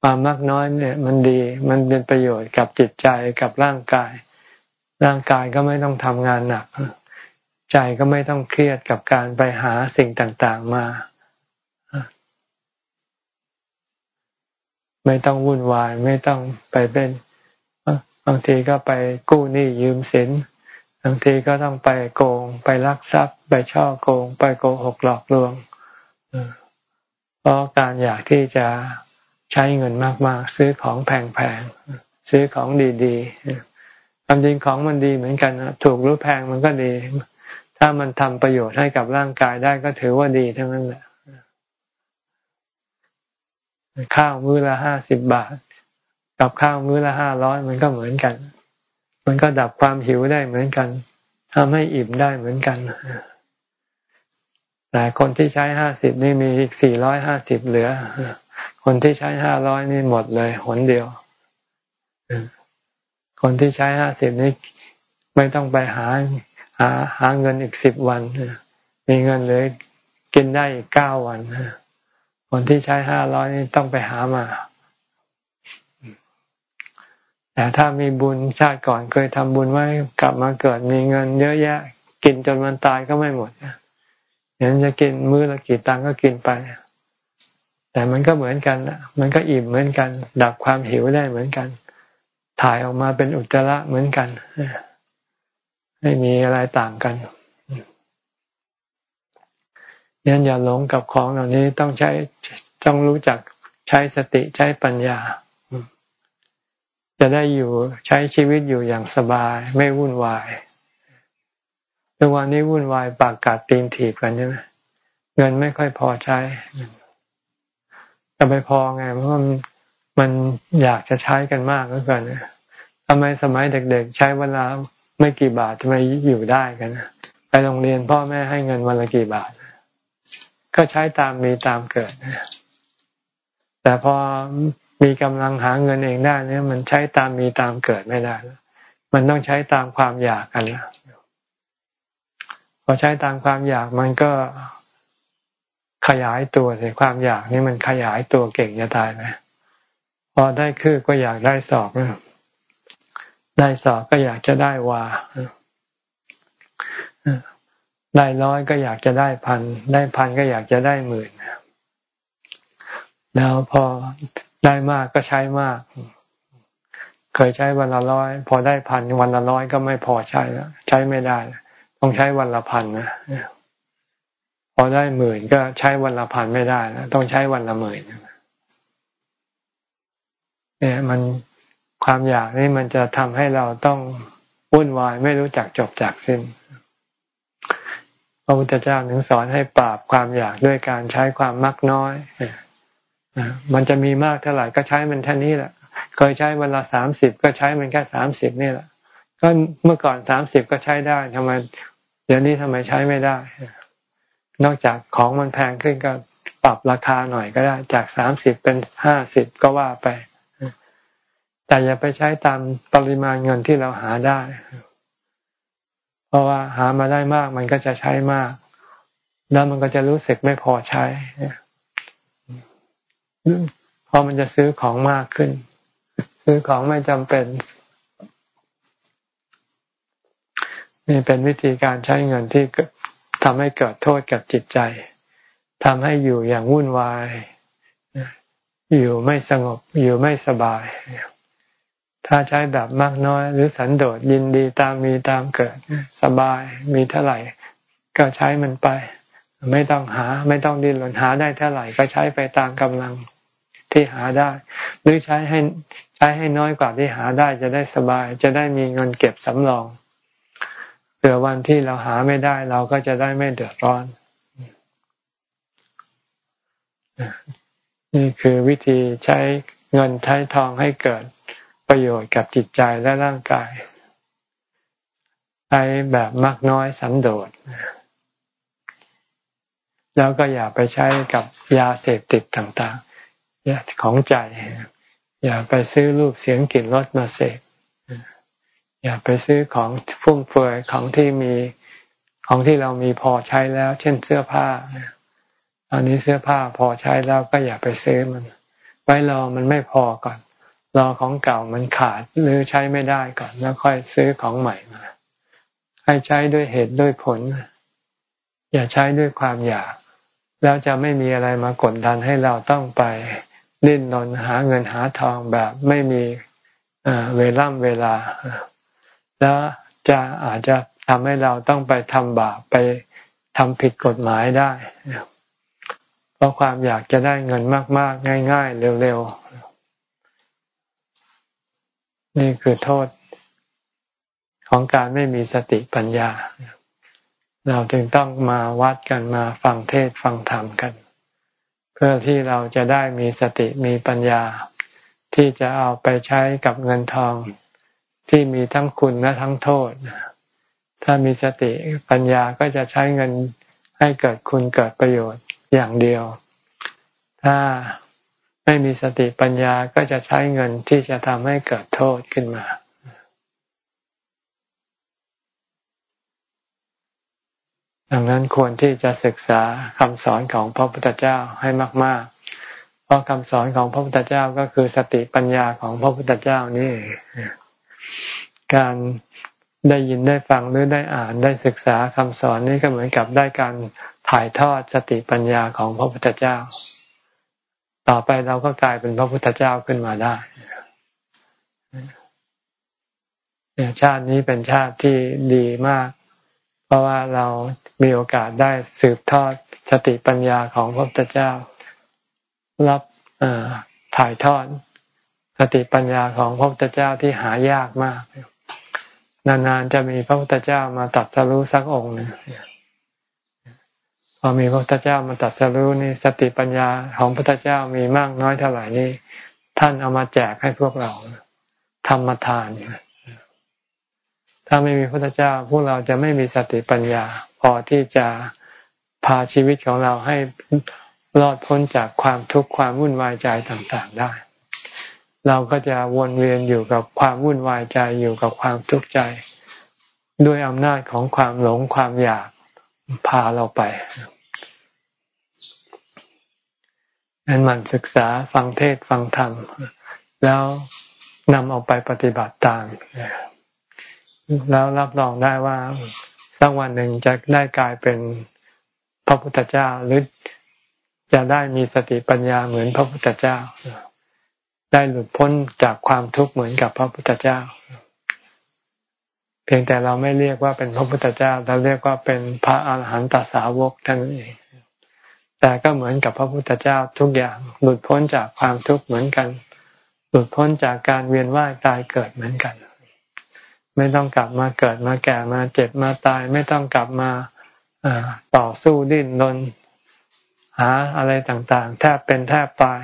Speaker 1: ความมากน้อยเนี่ย มันดีมันเป็นประโยชน์กับจิตใจกับร่างกาย ร่างกายก็ไม่ต้องทำงานหนัก ใจก็ไม่ต้องเครียดกับการไปหาสิ่งต่างๆมา ไม่ต้องวุ่นวาย ไม่ต้องไปเป็นบางทีก็ไปกู้หนี้ยืมสินบางทีก็ต้องไปโกง ไปลักทรัพย์ ไปช่อโกง ไปโกหกหลอกลวงเพราะการอยากที่จะใช้เงินมากๆ ซื้อของแพงๆซื้อของดีๆความจริงของมันดีเหมือนกันนะถูกหรือแพงมันก็ดี ถ้ามันทำประโยชน์ให้กับร่างกายได้ก็ถือว่าดีทั้งนั้นแหละ ข้าวมื้อละห้าสิบบาท กับข้าวมื้อละห้าร้อยมันก็เหมือนกัน มันก็ดับความหิวได้เหมือนกันทำให้อิ่มได้เหมือนกัน แต่คนที่ใช้ห้าสิบนี่มีอีกสี่ร้อยห้าสิบเหลือ คนที่ใช้ห้าร้อยนี่หมดเลยหนเดียว คนที่ใช้ห้าสิบนี่ไม่ต้องไปหาหาหาเงินอีกสิบวัน มีเงินเลือกินได้อีกเก้าวัน คนที่ใช้ห้าร้อยนี่ต้องไปหามา แต่ถ้ามีบุญชาติก่อนเคยทำบุญไว้กลับมาเกิดมีเงินเยอะแยะ กินจนมันตายก็ไม่หมดอย่างจะกินมื้อละกี่ตังก็กินไป แต่มันก็เหมือนกันมันก็อิ่มเหมือนกัน ดับความหิวได้เหมือนกัน ถ่ายออกมาเป็นอุจจาระเหมือนกันไม่มีอะไรต่างกัน ยันอย่าหลงกับของเหล่านี้ต้องใช้ต้องรู้จักใช้สติใช้ปัญญา จะได้อยู่ใช้ชีวิตอยู่อย่างสบายไม่วุ่นวายทุกวันนี้วุ่นวายปากกัดตีนถีบกันใช่ไหมเงินไม่ค่อยพอใช้จะไปพอไงเพราะมันมันอยากจะใช้กันมากเหลือเกินทำไมสมัยเด็กๆ ใช้เวลาไม่กี่บาททำไมอยู่ได้กัน ไปโรงเรียนพ่อแม่ให้เงินวันละกี่บาท ก็ใช้ตามมีตามเกิด แต่พอมีกำลังหาเงินเองได้เนี่ยมันใช้ตามมีตามเกิดไม่ได้ มันต้องใช้ตามความอยากกันนะพอใช้ตามความอยากมันก็ขยายตัวเลยความอยากนี่มันขยายตัวเก่งจะตายไหมพอได้คือก็อยากได้สอบนะได้สอบก็อยากจะได้วา ได้ร้อยก็อยากจะได้พัน ได้พันก็อยากจะได้หมื่นแล้วพอได้มากก็ใช้มาก เคยใช้วันละร้อย พอได้พันวันละร้อยก็ไม่พอใช้แล้วใช้ไม่ได้ ต้องใช้วันละพันนะพอได้หมื่นก็ใช้วันละพันไม่ได้นะต้องใช้วันละหมื่นเนี่ยมันความอยากนี่มันจะทำให้เราต้องวุ่นวายไม่รู้จักจบจากสิ้น พระพุทธเจ้าถึงสอนให้ปราบความอยากด้วยการใช้ความมักน้อยมันจะมีมากเท่าไหร่ก็ใช้มันแค่นี้แหละ เคยใช้เวลาสามสิบก็ใช้มันแค่สามสิบนี่แหละ ก็เมื่อก่อนสามสิบก็ใช้ได้ทำไม เดี๋ยวนี้ทำไมใช้ไม่ได้ นอกจากของมันแพงขึ้นก็ปรับราคาหน่อยก็ได้ จากสามสิบเป็นห้าสิบก็ว่าไป แต่อย่าไปใช้ตามปริมาณเงินที่เราหาได้ เพราะว่าหามาได้มากมันก็จะใช้มาก แล้วมันก็จะรู้สึกไม่พอใช้พอมันจะซื้อของมากขึ้น ซื้อของไม่จำเป็นนี่เป็นวิธีการใช้เงินที่ทำให้เกิดโทษกับจิตใจทำให้อยู่อย่างวุ่นวาย อยู่ไม่สงบ อยู่ไม่สบาย ถ้าใช้แบบมากน้อย หรือสันโดษยินดีตามมีตามเกิด สบายมีเท่าไหร่ ก็ใช้มันไป ไม่ต้องหา ไม่ต้องดิ้นรนหาได้เท่าไหร่ก็ใช้ไปตามกำลังที่หาได้ หรือใช้ให้ใช้ให้น้อยกว่าที่หาได้จะได้สบาย จะได้มีเงินเก็บสำรองเผื่อวันที่เราหาไม่ได้เราก็จะได้ไม่เดือดร้อนนี่คือวิธีใช้เงินใช้ทองให้เกิด ประโยชน์กับจิตใจและร่างกาย ใช้แบบมากน้อยสันโดษแล้วก็อย่าไปใช้กับยาเสพติดต่างๆของใจ อย่าไปซื้อรูปเสียงกลิ่นรสมาเสพอย่าไปซื้อของฟุ่มเฟือยของที่มีของที่เรามีพอใช้แล้ว เช่นเสื้อผ้าตอนนี้เสื้อผ้าพอใช้แล้วก็อย่าไปซื้อมัน ไว้รอมันไม่พอก่อน รอของเก่ามันขาดหรือใช้ไม่ได้ก่อนแล้วค่อยซื้อของใหม่มา ให้ใช้ด้วยเหตุด้วยผล อย่าใช้ด้วยความอยาก แล้วจะไม่มีอะไรมากดดันให้เราต้องไปดิ้นรนหาเงินหาทองแบบไม่มีเวล่ำเวลา แล้วจะอาจจะทำให้เราต้องไปทำบาปไปทำผิดกฎหมายได้ เพราะความอยากจะได้เงินมาก ๆ ง่าย ๆ เร็ว ๆ นี่คือโทษของการไม่มีสติปัญญา เราจึงต้องมาวัดกันมาฟังเทศฟังธรรมกัน เพื่อที่เราจะได้มีสติมีปัญญา ที่จะเอาไปใช้กับเงินทองที่มีทั้งคุณและทั้งโทษ ถ้ามีสติปัญญาก็จะใช้เงินให้เกิดคุณเกิดประโยชน์อย่างเดียว ถ้า ไม่มีสติปัญญาก็จะใช้เงินที่จะทำให้เกิดโทษขึ้นมา ดังนั้นควรที่จะศึกษาคำสอนของพระพุทธเจ้าให้มาก ๆ เพราะคำสอนของพระพุทธเจ้าก็คือสติปัญญาของพระพุทธเจ้านี่ การได้ยินได้ฟังหรือได้อ่านได้ศึกษาคำสอนนี่ก็เหมือนกับได้การถ่ายทอดสติปัญญาของพระพุทธเจ้า ต่อไปเราก็กลายเป็นพระพุทธเจ้าขึ้นมาได้ชาตินี้เป็นชาติที่ดีมาก เพราะว่าเรามีโอกาสได้สืบทอดสติปัญญาของพระพุทธเจ้า รับถ่ายทอดสติปัญญาของพระพุทธเจ้าที่หายากมาก นานๆจะมีพระพุทธเจ้ามาตัดสรู้สักองค์หนึ่ง พอมีพระพุทธเจ้ามาตัดสรู้นี่สติปัญญาของพระพุทธเจ้ามีมากน้อยเท่าไหร่นี่ท่านเอามาแจกให้พวกเราทำมาทานถ้าไม่มีพระพุทธเจ้า พวกเราจะไม่มีสติปัญญา พอที่จะพาชีวิตของเราให้รอดพ้นจากความทุกข์ความวุ่นวายใจต่างๆได้ เราก็จะวนเวียนอยู่กับความวุ่นวายใจอยู่กับความทุกข์ใจ ด้วยอำนาจของความหลงความอยากพาเราไป นั้นมันศึกษาฟังเทศฟังธรรม แล้วนำออกไปปฏิบัติตาม แล้วรับรองได้ว่าสักวันหนึ่งจะได้กลายเป็นพระพุทธเจ้าหรือจะได้มีสติปัญญาเหมือนพระพุทธเจ้า ได้หลุดพ้นจากความทุกข์เหมือนกับพระพุทธเจ้า เพียงแต่เราไม่เรียกว่าเป็นพระพุทธเจ้า เราเรียกว่าเป็นพระอาหารหันตสาวกท่านเอง แต่ก็เหมือนกับพระพุทธเจ้าทุกอย่างหลุดพ้นจากความทุกข์เหมือนกัน หลุดพ้นจากการเวียนว่ายตายเกิดเหมือนกัน ไม่ต้องกลับมาเกิดมาแก่มาเจ็บมาตาย ไม่ต้องกลับมาต่อสู้ดิ้นรนหาอะไรต่างๆ แทบเป็นแทบตาย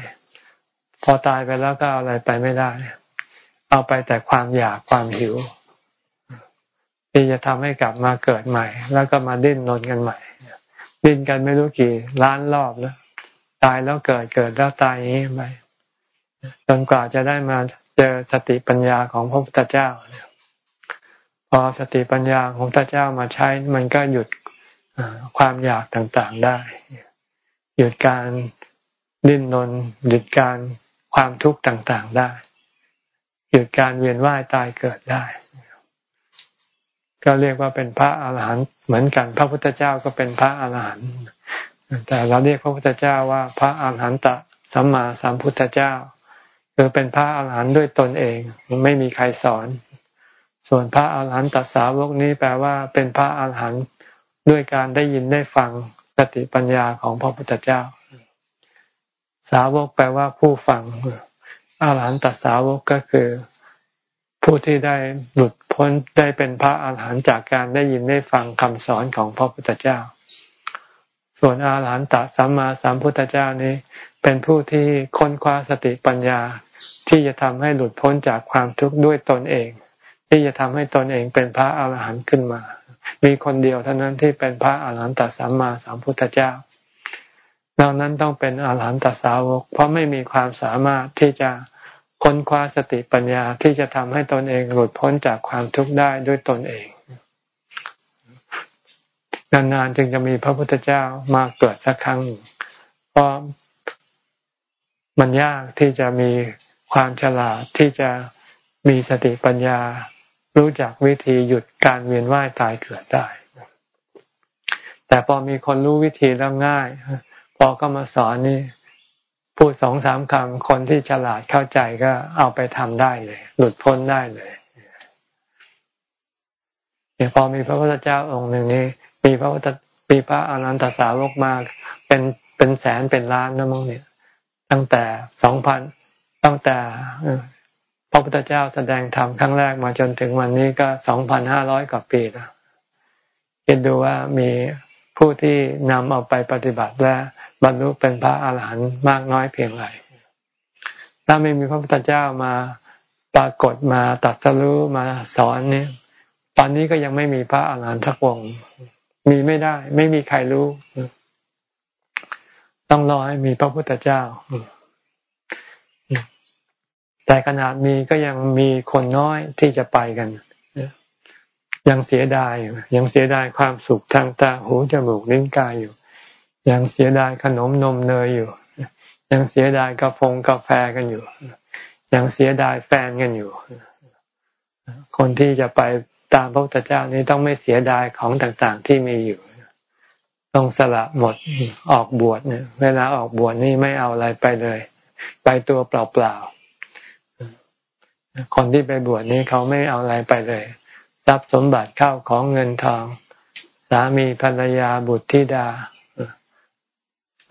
Speaker 1: พอตายไปแล้วก็เอาอะไรไปไม่ได้ เอาไปแต่ความอยากความหิวที่จะทำให้กลับมาเกิดใหม่ แล้วก็มาดิ้นรนกันใหม่ ดิ้นกันไม่รู้กี่ล้านรอบแล้ว ตายแล้วเกิดเกิดแล้วตายอย่างนี้ไปจนกว่าจะได้มาเจอสติปัญญาของพระพุทธเจ้าพอสติปัญญาของพระพุทธเจ้ามาใช้มันก็หยุดความอยากต่างๆได้ หยุดการดิ้นรนหยุดการความทุกข์ต่างๆได้ หยุดการเวียนว่ายตายเกิดได้ ก็เรียกว่าเป็นพระอาหารหันต์ เหมือนกันพระพุทธเจ้าก็เป็นพระอาหารหันต์แต่เราเรียกพระพุทธเจ้าว่าพระอาหารหันตะสัมมาสัมพุทธเจ้า คือเป็นพระอาหารหันต์ด้วยตนเองไม่มีใครสอน ส่วนพระอาหารหันตสาวกนี้แปลว่าเป็นพระอาหารหันต์ด้วยการได้ยินได้ฟังสติปัญญาของพระพุทธเจ้า สาวกแปลว่าผู้ฟังอาหารหันตสาวกก็คือ ผู้ที่ได้หลุดพ้นได้เป็นพระอาหารหันต์จากการได้ยินได้ฟังคำสอนของพระพุทธเจ้า ส่วนอาหารหันตสัมมาสัมพุทธเจ้านี้ เป็นผู้ที่ค้นคว้าสติปัญญาที่จะทำให้หลุดพ้นจากความทุกข์ด้วยตนเอง ที่จะทำให้ตนเองเป็นพระอาหารหันต์ขึ้นมา มีคนเดียวเท่านั้นที่เป็นพระอาหารหันตสัมมาสัมพุทธเจ้านอกนั้นต้องเป็นอาหารหันตสาวก เพราะไม่มีความสามารถที่จะ ค้นคว้าสติปัญญาที่จะทำให้ตนเองหลุดพ้นจากความทุกข์ได้ด้วยตนเองนานๆจึงจะมีพระพุทธเจ้ามาเกิดสักครั้ง เพราะมันยากที่จะมีความฉลาดที่จะมีสติปัญญา รู้จักวิธีหยุดการเวียนว่ายตายเกิดได้ แต่พอมีคนรู้วิธีแล้วง่าย พอก็มาสอนนี่ พูดสองสามคำคนที่ฉลาดเข้าใจก็เอาไปทำได้เลย หลุดพ้นได้เลยเนี่ยพอมีพระพุทธเจ้าองค์หนึ่งนี้ มีพระพุทธมีพระอนันตสาวกมาเป็นเป็นแสนเป็นล้านนะมั้งเนี่ย ตั้งแต่สองพันตั้งแต่พระพุทธเจ้าแสดงธรรมครั้งแรกมาจนถึงวันนี้ก็สองพันห้าร้อยกว่าปีแล้วคิดดูว่ามี ผู้ที่นำเอาไปปฏิบัติและบรรลุเป็นพระอาหารหันต์มากน้อยเพียงไรถ้าไม่มีพระพุทธเจ้ามาปรากฏมาตัดสรู้มาสอนนี่ตอนนี้ก็ยังไม่มีพระอาหารหันต์ทักวงมีไม่ได้ ไม่มีใครรู้ ต้องรอให้มีพระพุทธเจ้า แต่ขนาดมีก็ยังมีคนน้อยที่จะไปกัน ยังเสียดายอยู่ยังเสียดายความสุขทางตาหูจมูกลิ้นกายอยู่ ยังเสียดายขนมนมเนยอยู่ ยังเสียดายกาแฟกาแฟกันอยู่ ยังเสียดายแฟนกันอยู่ คนที่จะไปตามพระพุทธเจ้านี้ต้องไม่เสียดายของต่างๆที่มีอยู่ต้องสละหมดออกบวชเนี่ยเวลาออกบวชนี่ไม่เอาอะไรไปเลย ไปตัวเปล่าๆคนที่ไปบวชนี้เขาไม่เอาอะไรไปเลย ทรัพย์สมบัติเข้าของเงินทอง สามีภรรยาบุตรธิดา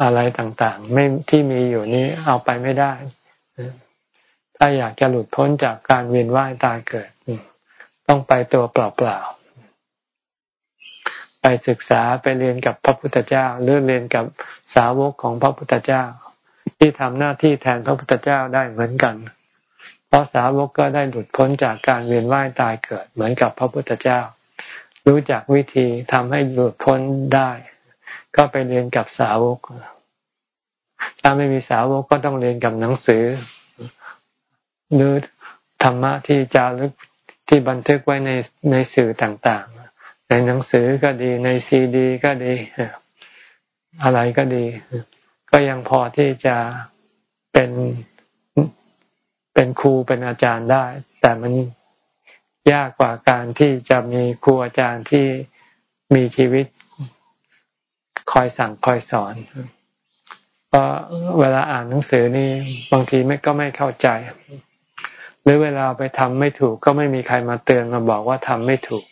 Speaker 1: อะไรต่างๆ ไม่ที่มีอยู่นี้เอาไปไม่ได้ ถ้าอยากจะหลุดพ้นจากการเวียนว่ายตายเกิด ต้องไปตัวเปล่าๆไปศึกษาไปเรียนกับพระพุทธเจ้าหรือเรียนกับสาวกของพระพุทธเจ้า ที่ทำหน้าที่แทนพระพุทธเจ้าได้เหมือนกัน เพราะสาวกก็ได้หลุดพ้นจากการเวียนว่ายตายเกิด เหมือนกับพระพุทธเจ้า รู้จักวิธีทำให้หลุดพ้นได้ ก็ไปเรียนกับสาวก ถ้าไม่มีสาวกก็ต้องเรียนกับหนังสือหรือธรรมะที่จารึกที่บันทึกไว้ในในสื่อต่างๆ ในหนังสือก็ดีในซีดี ก็ดี อะไรก็ดี ก็ยังพอที่จะเป็น เป็นครูเป็นอาจารย์ได้ แต่มันยากกว่าการที่จะมีครูอาจารย์ที่มีชีวิตคอยสั่งคอยสอนเพราะเวลาอ่านหนังสือนี่บางทีไม่ก็ไม่เข้าใจ หรือเวลาไปทำไม่ถูกก็ไม่มีใครมาเตือนมาบอกว่าทำไม่ถูก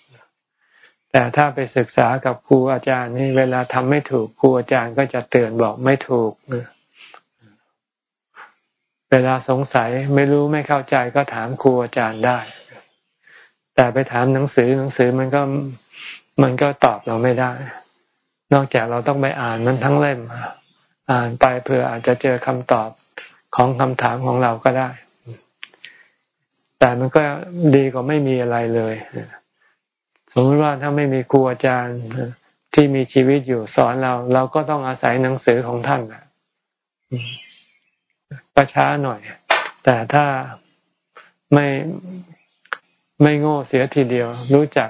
Speaker 1: แต่ถ้าไปศึกษากับครูอาจารย์นี่เวลาทำไม่ถูกครูอาจารย์ก็จะเตือนบอกไม่ถูกเเวลาสงสัยไม่รู้ไม่เข้าใจก็ถามครูอาจารย์ได้ แต่ไปถามหนังสือหนังสือมันก็มันก็ตอบเราไม่ได้ นอกจากเราต้องไปอ่านมันทั้งเล่มอ่านไปเพื่ออาจจะเจอคำตอบของคำถามของเราก็ได้ แต่มันก็ดีกว่าไม่มีอะไรเลยสมมติว่าถ้าไม่มีครูอาจารย์ที่มีชีวิตอยู่สอนเรา เราก็ต้องอาศัยหนังสือของท่าน ก็ช้าหน่อย แต่ถ้าไม่ไม่โง่เสียทีเดียว รู้จัก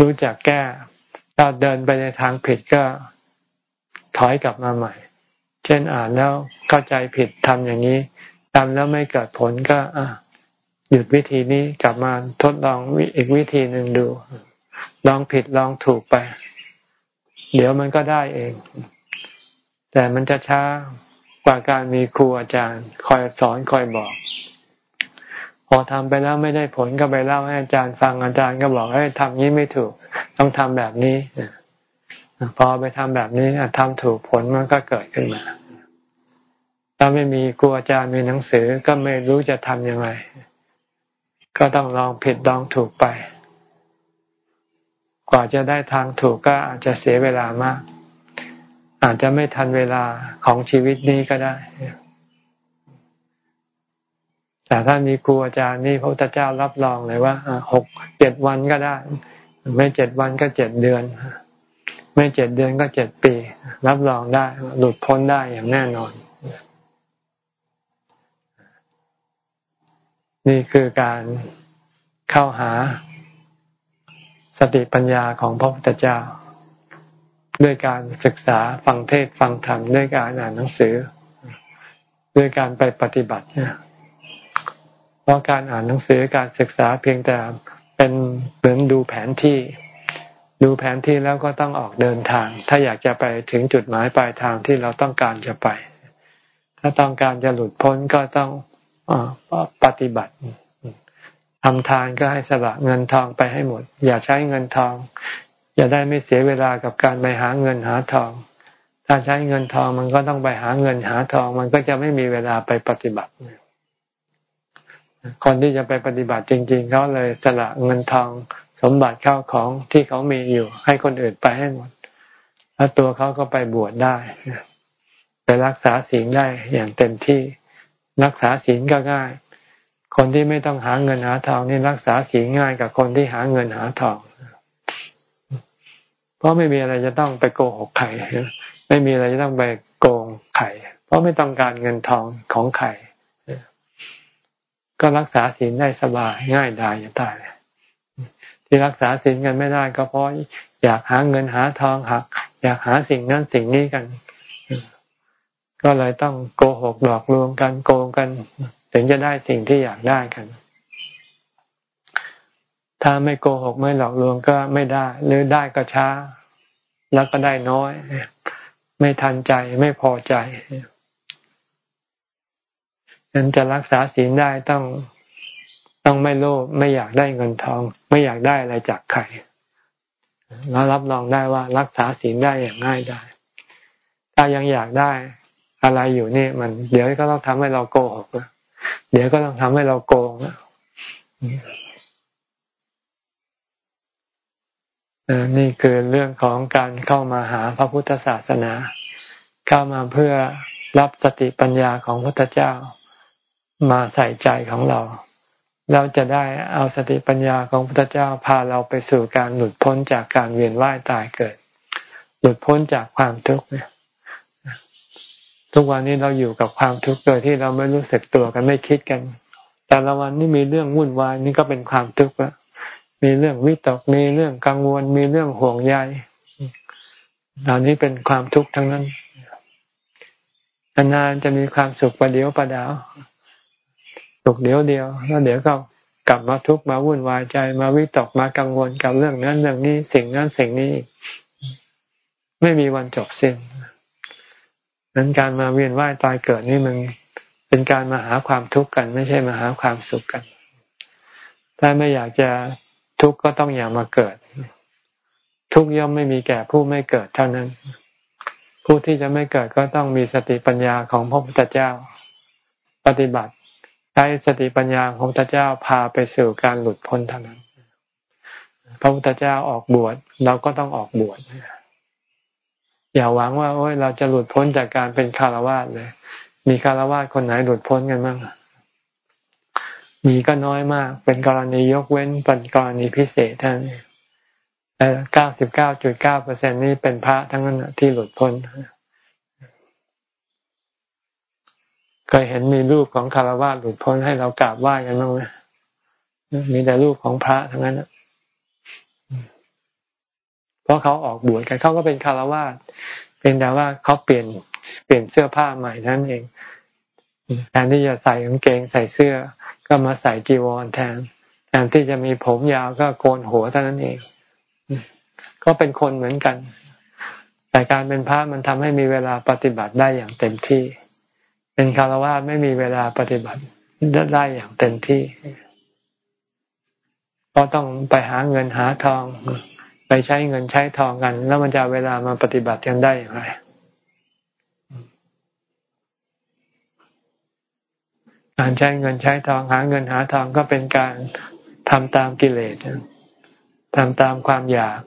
Speaker 1: รู้จักแก้ถ้าเดินไปในทางผิดก็ถอยกลับมาใหม่ เช่นอ่านแล้วเข้าใจผิดทำอย่างนี้ทำแล้วไม่เกิดผลก็หยุดวิธีนี้กลับมาทดลองอีกวิธีหนึ่งดู ลองผิดลองถูกไป เดี๋ยวมันก็ได้เอง แต่มันจะช้า กว่าการมีครูอาจารย์ คอยสอนคอยบอก พอทำไปแล้วไม่ได้ผลก็ไปเล่าให้อาจารย์ฟังอาจารย์ก็บอกให้ทำนี้ไม่ถูก ต้องทำแบบนี้พอไปทำแบบนี้ทำถูกผลมันก็เกิดขึ้นมาถ้าไม่มีครูอาจารย์มีหนังสือก็ไม่รู้จะทำยังไง ก็ต้องลองผิดลองถูกไป กว่าจะได้ทางถูกก็อาจจะเสียเวลามาก อาจจะไม่ทันเวลาของชีวิตนี้ก็ได้ แต่ถ้ามีครูอาจารย์นี่พระพุทธเจ้ารับรองเลยว่าหกเจ็ดวันก็ได้ ไม่เจ็ดวันก็เจ็ดเดือน ไม่เจ็ดเดือนก็เจ็ดปี รับรองได้ หลุดพ้นได้อย่างแน่นอน นี่คือการเข้าหาสติปัญญาของพระพุทธเจ้า ด้วยการศึกษาฟังเทศฟังธรรมด้วยการอ่านหนังสือ ด้วยการไปปฏิบัติเพราะการอ่านหนังสือการศึกษาเพียงแต่เป็นเหมือนดูแผนที่ ดูแผนที่แล้วก็ต้องออกเดินทาง ถ้าอยากจะไปถึงจุดหมายปลายทางที่เราต้องการจะไป ถ้าต้องการจะหลุดพ้นก็ต้องอปฏิบัติทำทานก็ให้สละเงินทองไปให้หมด อย่าใช้เงินทอง อย่าได้ไม่เสียเวลากับการไปหาเงินหาทอง ถ้าใช้เงินทองมันก็ต้องไปหาเงินหาทอง มันก็จะไม่มีเวลาไปปฏิบัติคนที่จะไปปฏิบัติจริง ๆเขาเลยสละเงินทองสมบัติเข้าของที่เขามีอยู่ ให้คนอื่นไปให้หมด แล้วตัวเขาก็ไปบวชได้ไปรักษาศีลได้อย่างเต็มที่รักษาศีลก็ง่าย คนที่ไม่ต้องหาเงินหาทองนี่รักษาศีลง่ายกับคนที่หาเงินหาทอง เพราะไม่มีอะไรจะต้องไปโกหกใครไม่มีอะไรจะต้องไปโกงใครเพราะไม่ต้องการเงินทองของใครก็รักษาศีลได้สบายง่ายดายจะตายเลยที่รักษาศีลกันไม่ได้ก็เพราะอยากหาเงินหาทองหักอยากหาสิ่งนั้นสิ่งนี้กัน ก็เลยต้องโกหกหลอกลวงกันโกงกัน ถึงจะได้สิ่งที่อยากได้กัน ถ้าไม่โกหกไม่หลอกลวงก็ไม่ได้ หรือได้ก็ช้า แล้วก็ได้น้อย ไม่ทันใจไม่พอใจนั้นจะรักษาศีลได้ต้องต้องไม่โลภไม่อยากได้เงินทอง ไม่อยากได้อะไรจากใครแล้วรับรองได้ว่ารักษาศีลได้อย่างง่ายได้ ถ้ายังอยากได้อะไรอยู่นี่มันเดี๋ยวก็ต้องทำให้เราโกหกเดี๋ยวก็ต้องทำให้เราโกง นี่คือเรื่องของการเข้ามาหาพระพุทธศาสนา เข้ามาเพื่อรับสติปัญญาของพระพุทธเจ้ามาใส่ใจของเรา เราจะได้เอาสติปัญญาของพระพุทธเจ้าพาเราไปสู่การหลุดพ้นจากการเวียนว่ายตายเกิด หลุดพ้นจากความทุกข์เนี่ยทุกวันนี้เราอยู่กับความทุกข์โดยที่เราไม่รู้สึกตัวกันไม่คิดกัน แต่ละวันนี้มีเรื่องวุ่นวายนี่ก็เป็นความทุกข์ละ มีเรื่องวิตกมีเรื่องกังวล มีเรื่องห่วงใยตอนนี้เป็นความทุกข์ทั้งนั้นนานๆจะมีความสุขประเดียวประดาวสุขเดียวเดียวแล้วเดี๋ยวก็กลับมาทุกข์มาวุ่นวายใจมาวิตกมากังวลกับเรื่องนั้นเรื่องนี้สิ่งนั้นสิ่งนี้ ไม่มีวันจบสิ้นนั้นการมาเวียนว่ายตายเกิดนี่มันเป็นการมาหาความทุกข์กัน ไม่ใช่มาหาความสุขกัน ถ้าไม่อยากจะ ทุกข์ก็ต้องอย่ามาเกิด ทุกย่อมไม่มีแก่ผู้ไม่เกิดเท่านั้น ผู้ที่จะไม่เกิดก็ต้องมีสติปัญญาของพระพุทธเจ้า ปฏิบัติใช้สติปัญญาของพระพุทธเจ้าพาไปสู่การหลุดพ้นเท่านั้น พระพุทธเจ้าออกบวชเราก็ต้องออกบวชอย่าหวังว่าโอ้ยเราจะหลุดพ้นจากการเป็นคารวะเลย มีคารวะคนไหนหลุดพ้นกันบ้าง มีก็น้อยมาก เป็นกรณียกเว้นเป็นกรณีพิเศษท่านแต่เก้าสิบเก้าจุดเก้าเปอร์เซ็นนี่เป็นพระทั้งนั้นที่หลุดพ้นเคยเห็นมีรูปของคารวะหลุดพ้นให้เรากราบไหว้กันบ้างไหมมีแต่รูปของพระทั้งนั้นเพราะเขาออกบวชกันเขาก็เป็นคารวะเป็นแต่ว่าเขาเปลี่ยนเปลี่ยนเสื้อผ้าใหม่นั่นเองแทนที่จะใส่กางเกงใส่เสื้อ ก็มาใส่จีวรแทนแทนที่จะมีผมยาวก็โกนหัวเท่านั้นเอง ก็เป็นคนเหมือนกัน แต่การเป็นพระมันทำให้มีเวลาปฏิบัติได้อย่างเต็มที่ เป็นคารวะไม่มีเวลาปฏิบัติได้อย่างเต็มที่ก็ต้องไปหาเงินหาทอง ไปใช้เงินใช้ทองกัน แล้วมันจะเวลามาปฏิบัติกันได้อย่างไร การใช้เงินใช้ทองหาเงินหาทองก็เป็นการทำตามกิเลสทำตามความอยาก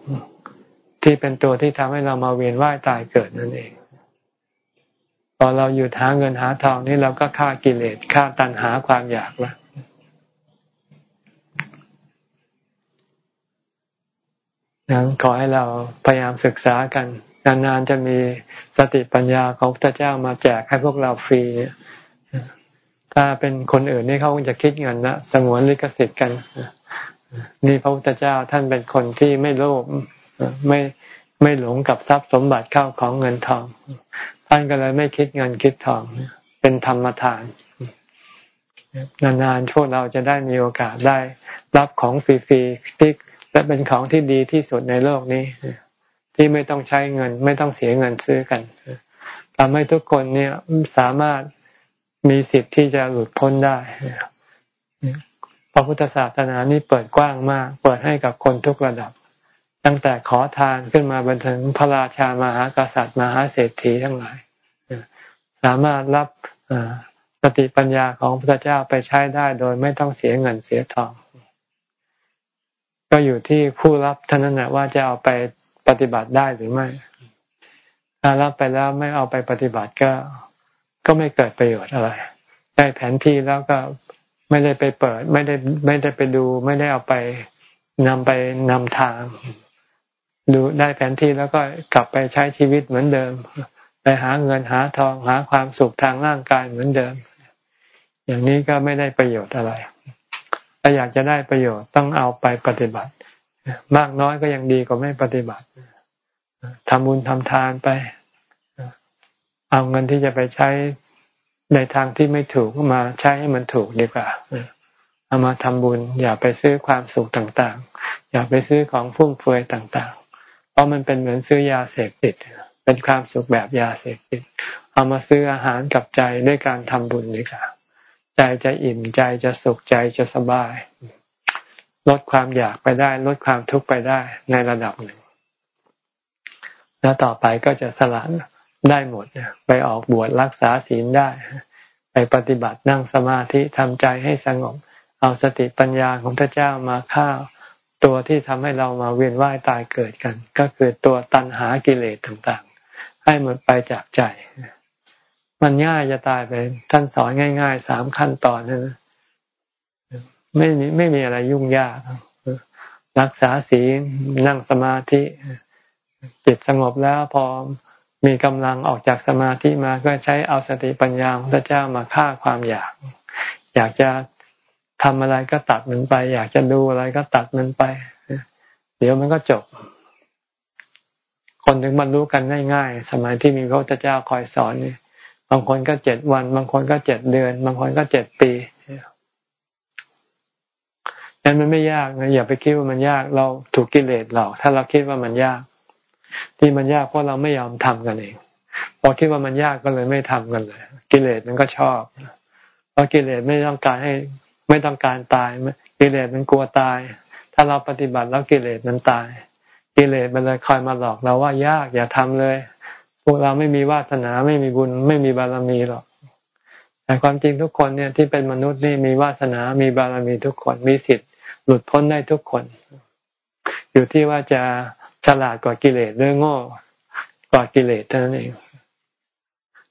Speaker 1: ที่เป็นตัวที่ทำให้เรามาเวียนว่ายตายเกิดนั่นเองพอเราหยุดหาเงินหาทองนี่เราก็ฆ่ากิเลสฆ่าตัณหาความอยากแล้วนั้นขอให้เราพยายามศึกษากัน นานๆจะมีสติปัญญาของพระเจ้ามาแจกให้พวกเราฟรีเนี่ย ถ้าเป็นคนอื่นนี่เขาคงจะคิดเงินนะสงวนลิขสิทธิ์กันนี่พระพุทธเจ้าท่านเป็นคนที่ไม่โลภไม่ไม่หลงกับทรัพย์สมบัติเข้าของเงินทอง ท่านก็เลยไม่คิดเงินคิดทอง เป็นธรรมทาน นานๆพวกเราจะได้มีโอกาสได้รับของฟรีๆที่และเป็นของที่ดีที่สุดในโลกนี้ ที่ไม่ต้องใช้เงิน ไม่ต้องเสียเงินซื้อกันทำให้ทุกคนเนี่ยสามารถ มีสิทธิ์ที่จะหลุดพ้นได้พระพุทธศาสนานี้เปิดกว้างมาก เปิดให้กับคนทุกระดับ ตั้งแต่ขอทานขึ้นมาบนถึงพระราชามหากษัตริย์มหาเศรษฐีทั้งหลาย สามารถรับสติปัญญาของพระเจ้าไปใช้ได้โดยไม่ต้องเสียเงินเสียทอง ก็อยู่ที่ผู้รับท่านนั้นนะว่าจะเอาไปปฏิบัติได้หรือไม่ ถ้ารับไปแล้วไม่เอาไปปฏิบัติก็ ก็ไม่เกิดประโยชน์อะไร ได้แผนที่แล้วก็ไม่ได้ไปเปิด ไม่ได้ไม่ได้ไปดู ไม่ได้เอาไปนำไปนำทาง ดูได้แผนที่แล้วก็กลับไปใช้ชีวิตเหมือนเดิม ไปหาเงินหาทองหาความสุขทางร่างกายเหมือนเดิม อย่างนี้ก็ไม่ได้ประโยชน์อะไรถ้าอยากจะได้ประโยชน์ต้องเอาไปปฏิบัติ มากน้อยก็ยังดีกว่าไม่ปฏิบัติทำบุญทำทานไป เอาเงินที่จะไปใช้ในทางที่ไม่ถูกมาใช้ให้มันถูกดีกว่าเอามาทำบุญ อย่าไปซื้อความสุขต่างๆ อย่าไปซื้อของฟุ่มเฟือยต่างๆ เพราะมันเป็นเหมือนซื้อยาเสพติด เป็นความสุขแบบยาเสพติด เอามาซื้ออาหารกับใจด้วยการทำบุญนี่ค่ะใจจะอิ่มใจจะสุขใจจะสบาย ลดความอยากไปได้ ลดความทุกข์ไปได้ในระดับหนึ่ง แล้วต่อไปก็จะสละ ได้หมดไปออกบวชรักษาศีลได้ ไปปฏิบัตินั่งสมาธิทำใจให้สงบ เอาสติปัญญาของพระเจ้ามาข้าวตัวที่ทำให้เรามาเวียนว่ายตายเกิดกัน ก็คือตัวตัณหากิเลสต่างๆ ให้หมดไปจากใจ มันง่ายจะตายไปท่านสอนง่ายๆสามขั้นตอนนะไม่มีไม่มีอะไรยุ่งยากรักษาศีลนั่งสมาธิจิตสงบแล้วพอ มีกำลังออกจากสมาธิมาก็ใช้เอาสติปัญญาของพระเจ้ามาฆ่าความอยาก อยากจะทำอะไรก็ตัดมันไป อยากจะดูอะไรก็ตัดมันไป เดี๋ยวมันก็จบ คนถึงบรรลุกันง่ายๆ สมัยที่มีพระพุทธเจ้าคอยสอนนี่บางคนก็เจ็ดวัน บางคนก็เจ็ดเดือน บางคนก็เจ็ดปีนั้นมันไม่ยากนะอย่าไปคิดว่ามันยาก เราถูกกิเลสหลอกถ้าเราคิดว่ามันยาก ที่มันยากเพราะเราไม่ยอมทำกันเองพอคิดว่ามันยากก็เลยไม่ทำกันเลย กิเลสมันก็ชอบเพราะกิเลสไม่ต้องการให้ไม่ต้องการตายกิเลสมันกลัวตาย ถ้าเราปฏิบัติแล้วกิเลสมันตาย กิเลสมันเลยคอยมาหลอกเราว่ายากอย่าทำเลย พวกเราไม่มีวาสนาไม่มีบุญไม่มีบารมีหรอกแต่ความจริงทุกคนเนี่ยที่เป็นมนุษย์นี่มีวาสนา มีบารมีทุกคน มีสิทธิ์หลุดพ้นได้ทุกคน อยู่ที่ว่าจะ ฉลาดกว่ากิเลสหรือโง่กว่ากิเลสเท่านั้นเอง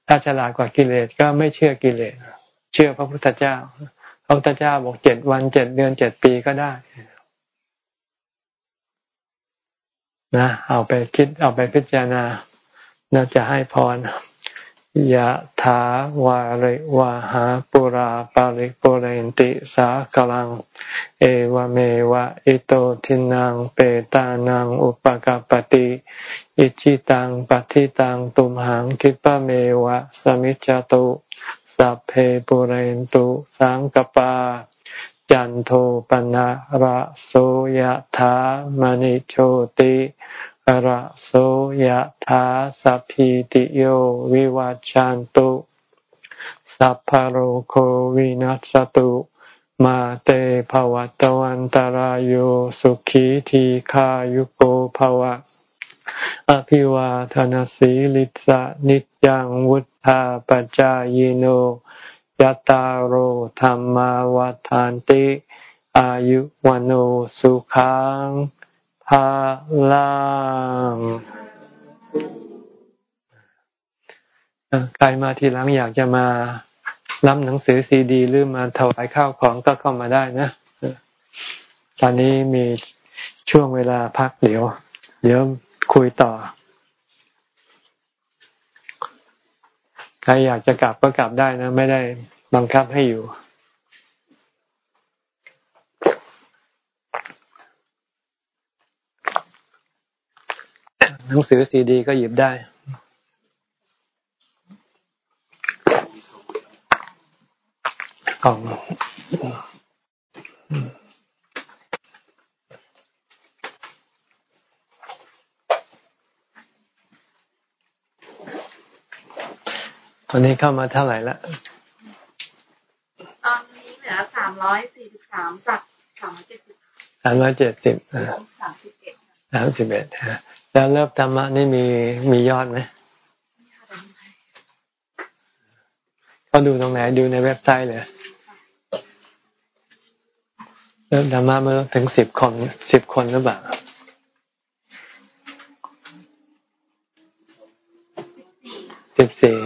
Speaker 1: ถ้าฉลาดกว่ากิเลสก็ไม่เชื่อกิเลส เชื่อพระพุทธเจ้า พระพุทธเจ้าบอกเจ็ดวันเจ็ดเดือนเจ็ดปีก็ได้นะเอาไปคิดเอาไปพิจารณาน่าจะให้พร ยะถาวาริวาหาปุราปาริปุเรนติสากลัง เอวเมวะอิโตทินังเปตานังอุปกปติอิชิตังปฏิตังตุมหังคิปะเมวะสมิจจตุสัพเพปุเรนตุสังกปา จันโทปนะระโสยะถามณิโชติ ระโสยถาสัพพิติโยวิวัจจันตุ สัพพโรโควินัสตุ มาเตภวัตวันตารโยสุขีทีขายุโกภวะ อภิวาทนสีลิสะนิจังวุธาปจายโนยตาโอธรรมาวาทานติ อายุวันโอสุขัง พาลังใครมาทีหลังอยากจะมารับหนังสือซีดี หรือมาถวายข้าวของก็เข้ามาได้นะ ตอนนี้มีช่วงเวลาพักเดี๋ยว เดี๋ยวคุยต่อ ใครอยากจะกลับก็กลับได้นะ ไม่ได้บังคับให้อยู่ นังสือซีดีก็หยิบได้ กล่องตอนนี้เข้ามาเท่าไหร่ละ
Speaker 2: ตอนนี้เหลือสามร้อยสี่สิบสามจากสามร้อยเจ็ดสิบ
Speaker 1: สามร้อยเจ็ดสิบ
Speaker 2: สามสิบเอ็ด
Speaker 1: สามสิบเอ็ด แล้วเลิฟธรรมะนี่มีมียอดไหมก็ดูตรงไหนดูในเว็บไซต์เลยเลิฟธรรมะมาถึงสิบคนสิบคนหรือเปล่าสิบสี่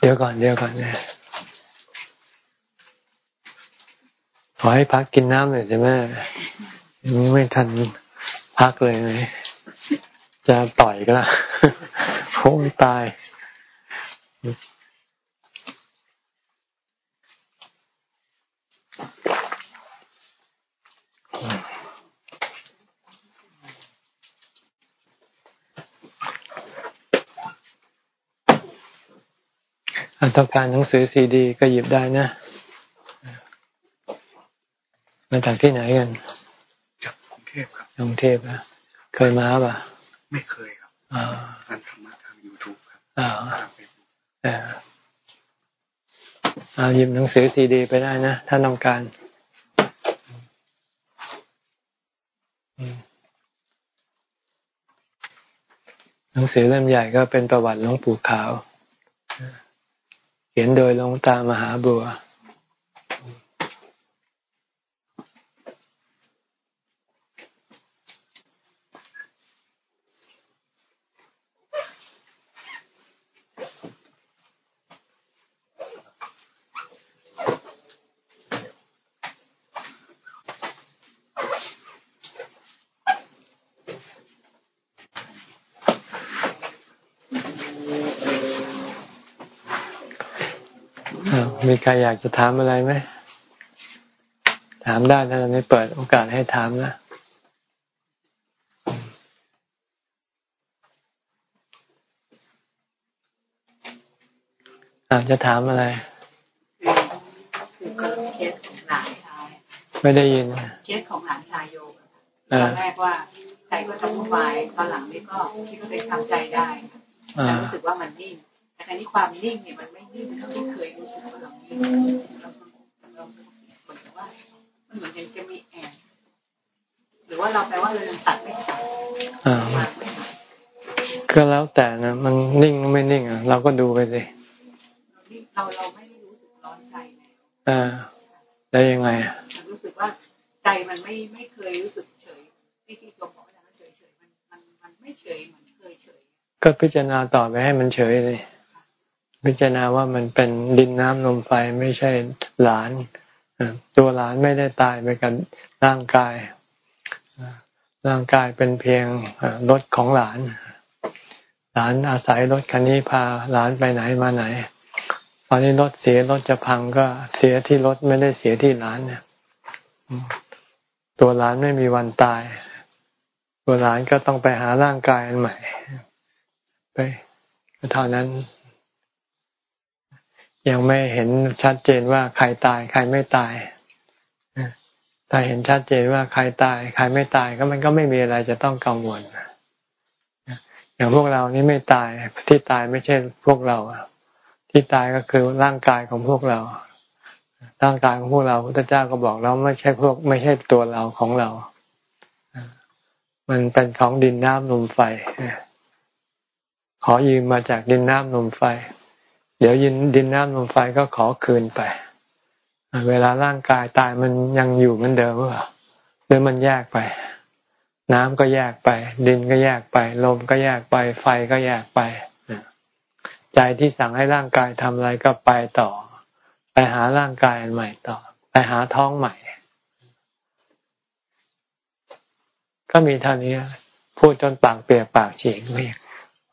Speaker 1: เดี๋ยวก่อนเดี๋ยวก่อนเนี่ยขอให้พักกินน้ำหน่อยใช่ไหมยังไม่ทันพักเลยเลยจะต่อยก็ละโค้งตาย ต้องการหนังสือซีดี ก็หยิบได้นะ มาจากที่ไหนกัน
Speaker 3: จากกรุงเทพครับ
Speaker 1: กรุงเทพนะเคยมาป่ะ
Speaker 3: ไม่เคยครับ
Speaker 1: อ่า
Speaker 3: การทำมาทางยูทูบครับ
Speaker 1: อ่าอ่าเอาหยิบหนังสือซีดี ไปได้นะ ถ้าต้องการหนังสือเล่มใหญ่ก็เป็นประวัติหลวงปู่ขาว เขียนโดยหลวงตามหาบัวมี ใครอยากจะถามอะไรไหม ถามได้ถ้าไม่เปิดโอกาสให้ถามนะอาจจะถามอะไร
Speaker 2: เคสของหลานชาย
Speaker 1: ไม่ได้ยิน
Speaker 2: เคสของหลานชายโยมตอนแรกว่าใจก็ทำวุ่นวายตอนหลังนี่ก็คิดว่าเป็นทำใจได้แต่รู้สึกว่ามันนิ่งแต่นี้ความนิ่งเนี่ยมันไม่นิ่งเท่าที่เคยรู้สึก มันเหมือนกันจะมีแอบหรือว่าเราแปลว่าเรายังตัดไม่ขาด
Speaker 1: ก็แล้วแต่นะมันนิ่งไม่นิ่งอะเราก็ดูไปสิ
Speaker 2: เราเราไม่ได้รู้สึกร้อนใจ
Speaker 1: อ่าแล้วยังไงอะ
Speaker 2: รู้สึกว่าใจมันไม่ไม่เคยรู้สึกเฉยที่ที่ตัวบอกว่าเฉยเฉยมันมันมันไม่เฉยเหมือนเคยเฉย
Speaker 1: ก็พิจารณาต่อไปให้มันเฉยเลย พิจารณาว่ามันเป็นดินน้ำลมไฟไม่ใช่หลานตัวหลานไม่ได้ตายไปกับร่างกาย ร่างกายเป็นเพียงรถของหลาน หลานอาศัยรถคันนี้พาหลานไปไหนมาไหน ตอนนี้รถเสียรถจะพังก็เสียที่รถไม่ได้เสียที่หลานเนี่ยตัวหลานไม่มีวันตาย ตัวหลานก็ต้องไปหาร่างกายอันใหม่ ไปเท่านั้น ยังไม่เห็นชัดเจนว่าใครตาย ใครไม่ตายถ้าเห็นชัดเจนว่าใครตาย ใครไม่ตายก็มันก็ไม่มีอะไรจะต้องกังวลอย่างพวกเรานี่ไม่ตายที่ตายไม่ใช่พวกเราที่ตายก็คือร่างกายของพวกเรา ร่างกายของพวกเราพระเจ้าก็บอกเราไม่ใช่พวกไม่ใช่ตัวเราของเรา มันเป็นของดินน้ำลมไฟขอยืมมาจากดินน้ำลมไฟ เดี๋ยวยินดินน้ำลมไฟก็ขอคืนไป เวลาร่างกายตายมันยังอยู่เหมือนเดิมหรือเปล่าหรือมันแยกไป น้ำก็แยกไป ดินก็แยกไป ลมก็แยกไป ไฟก็แยกไปใจที่สั่งให้ร่างกายทำอะไรก็ไปต่อ ไปหาร่างกายอันใหม่ต่อ ไปหาท้องใหม่ ก็มีเท่านี้ พูดจนปากเปียกปากฉีกไม่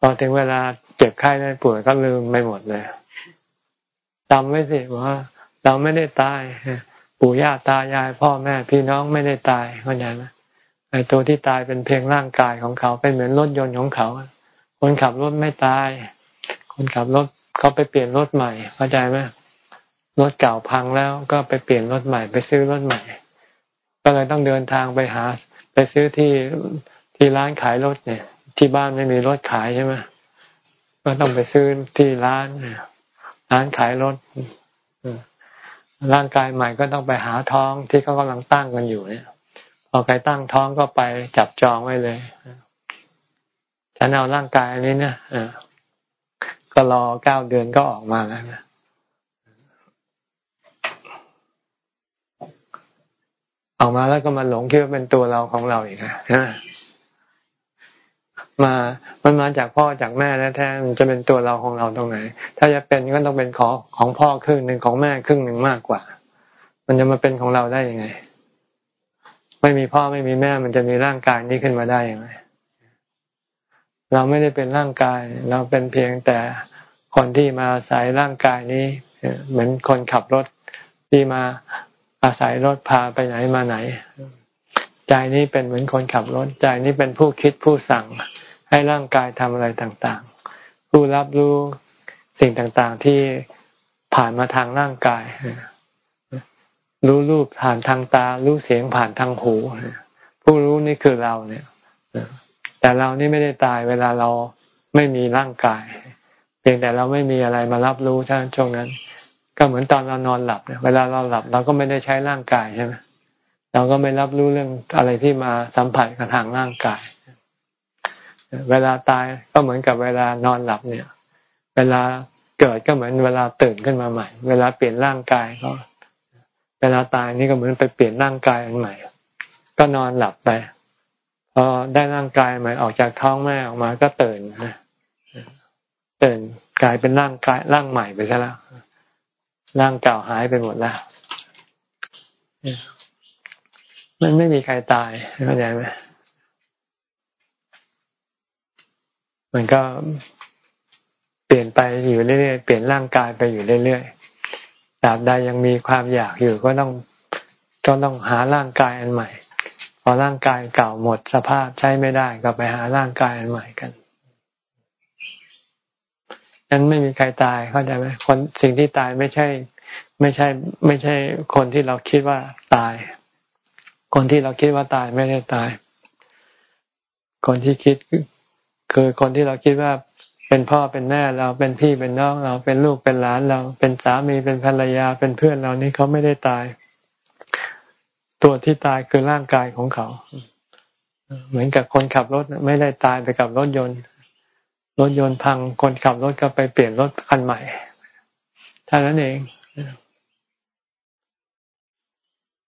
Speaker 1: พอถึงเวลาเจ็บไข้ได้ป่วยก็ลืมไปหมดเลยจำไว้สิว่า เราไม่ได้ตายปู่ย่าตายาย พ่อแม่พี่น้องไม่ได้ตายเข้าใจไหมไอ้ตัวที่ตายเป็นเพียงร่างกายของเขาเป็นเหมือนรถยนต์ของเขา คนขับรถไม่ตาย คนขับรถเขาไปเปลี่ยนรถใหม่เข้าใจไหมรถเก่าพังแล้วก็ไปเปลี่ยนรถใหม่ไปซื้อรถใหม่ ก็เลยต้องเดินทางไปหา ไปซื้อที่ที่ร้านขายรถเนี่ย ที่บ้านไม่มีรถขายใช่ไหมก็ต้องไปซื้อที่ร้านร้านขายรถร่างกายใหม่ก็ต้องไปหาท้องที่เขากำลังตั้งกันอยู่เนี่ย พอใครตั้งท้องก็ไปจับจองไว้เลยฉันเอาร่างกายอันนี้เนี่ยก็รอเก้าเดือนก็ออกมาแล้วนะออกมาแล้วก็มาหลงคิดว่าเป็นตัวเราของเราอีกนะ มา มันมาจากพ่อจากแม่แล้วแท้มันจะเป็นตัวเราของเราตรงไหน ถ้าจะเป็นก็ต้องเป็นของของพ่อครึ่งหนึ่งของแม่ครึ่งหนึ่งมากกว่า มันจะมาเป็นของเราได้ยังไง ไม่มีพ่อไม่มีแม่ มันจะมีร่างกายนี้ขึ้นมาได้ยังไง เราไม่ได้เป็นร่างกาย เราเป็นเพียงแต่คนที่มาอาศัยร่างกายนี้ เหมือนคนขับรถที่มาอาศัยรถพาไปไหนมาไหน ใจนี้เป็นเหมือนคนขับรถ ใจนี้เป็นผู้คิดผู้สั่ง ให้ร่างกายทำอะไรต่างๆ ผู้รับรู้สิ่งต่างๆที่ผ่านมาทางร่างกาย รู้รูปผ่านทางตา รู้เสียงผ่านทางหู ผู้รู้นี่คือเราเนี่ย แต่เรานี่ไม่ได้ตายเวลาเราไม่มีร่างกาย เพียงแต่เราไม่มีอะไรมารับรู้ท่านช่วงนั้น ก็เหมือนตอนเรานอนหลับเนี่ยเวลาเราหลับเราก็ไม่ได้ใช้ร่างกายใช่ไหมเราก็ไม่รับรู้เรื่องอะไรที่มาสัมผัสกับทางร่างกาย เวลาตายก็เหมือนกับเวลานอนหลับเนี่ย เวลาเกิดก็เหมือนเวลาตื่นขึ้นมาใหม่ เวลาเปลี่ยนร่างกายก็ เวลาตายนี่ก็เหมือนไปเปลี่ยนร่างกายอันใหม่ ก็นอนหลับไปพอได้ร่างกายใหม่ออกจากท้องแม่ออกมาก็ตื่นนะตื่นกลายเป็นร่างกายร่างใหม่ไปซะแล้วร่างเก่าหายไปหมดแล้วมันไม่มีใครตายเข้าใจไหม มันก็เปลี่ยนไปอยู่เรื่อยๆ เปลี่ยนร่างกายไปอยู่เรื่อยๆตราบใดยังมีความอยากอยู่ก็ต้องก็ต้องหาร่างกายอันใหม่ พอร่างกายเก่าหมดสภาพใช้ไม่ได้ก็ไปหาร่างกายอันใหม่กันนั้นไม่มีใครตายเข้าใจไหมคนสิ่งที่ตายไม่ใช่ ไม่ใช่ ไม่ใช่คนที่เราคิดว่าตาย คนที่เราคิดว่าตายไม่ได้ตาย คนที่คิด คือคนที่เราคิดว่าเป็นพ่อเป็นแม่เราเป็นพี่เป็นน้องเราเป็นลูกเป็นหลานเรา เป็นสามีเป็นภรรยาเป็นเพื่อนเรานี่เขาไม่ได้ตาย ตัวที่ตายคือร่างกายของเขา เหมือนกับคนขับรถไม่ได้ตายไปกับรถยนต์ รถยนต์พังคนขับรถก็ไปเปลี่ยนรถคันใหม่เท่านั้นเอง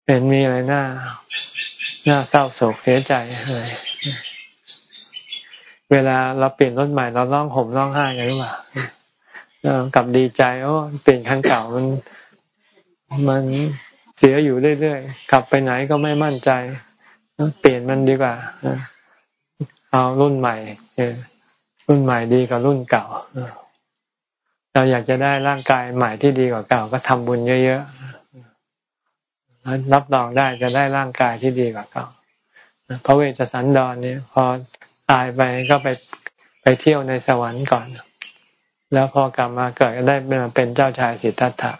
Speaker 1: เห็นมีอะไรหน้าหน้าเศร้าโศกเสียใจเลย เวลาเราเปลี่ยนรถใหม่เราร้องห่มร้องไห้กันหรือเปล่ากับดีใจโอ้เปลี่ยนคันเก่ามัน มันเสียอยู่เรื่อยๆขับไปไหนก็ไม่มั่นใจ เปลี่ยนมันดีกว่าเอารุ่นใหม่รุ่นใหม่ดีกว่ารุ่นเก่าเราอยากจะได้ร่างกายใหม่ที่ดีกว่าเก่า ก็ทำบุญเยอะๆรับรองได้จะได้ร่างกายที่ดีกว่าเก่าพระเวชสันดรเนี่ยพอ ตายไปก็ไปไปเที่ยวในสวรรค์ก่อน แล้วพอกลับมาเกิดก็ได้มาเป็นเจ้าชายสิทธัตถะ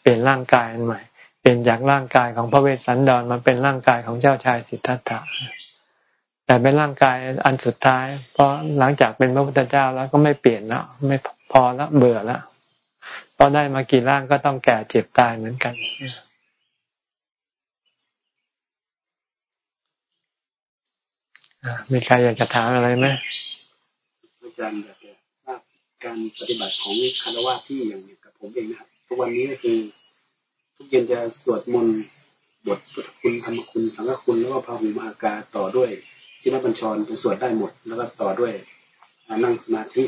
Speaker 1: เปลี่ยนร่างกายใหม่ เปลี่ยนจากร่างกายของพระเวสสันดรมาเป็นร่างกายของเจ้าชายสิทธัตถะแต่เป็นร่างกายอันสุดท้าย เพราะหลังจากเป็นพระพุทธเจ้าแล้วก็ไม่เปลี่ยนแล้วไม่พอแล้วเบื่อแล้วพอได้มากี่ร่างก็ต้องแก่เจ็บตายเหมือนกัน มีใครอยากจะถามอะไรไหม
Speaker 4: อาจารย์อยากจะทราบการปฏิบัติของคารวะที่อย่างกับผมเองนะครับทุกวันนี้ก็คือทุกเย็นจะสวดมนต์บทพุทธคุณธรรมคุณสังฆคุณแล้วก็พระหุมหากาต่อด้วยชินบัญชรจะสวดได้หมด แล้วก็ต่อด้วยนั่งสมาธิ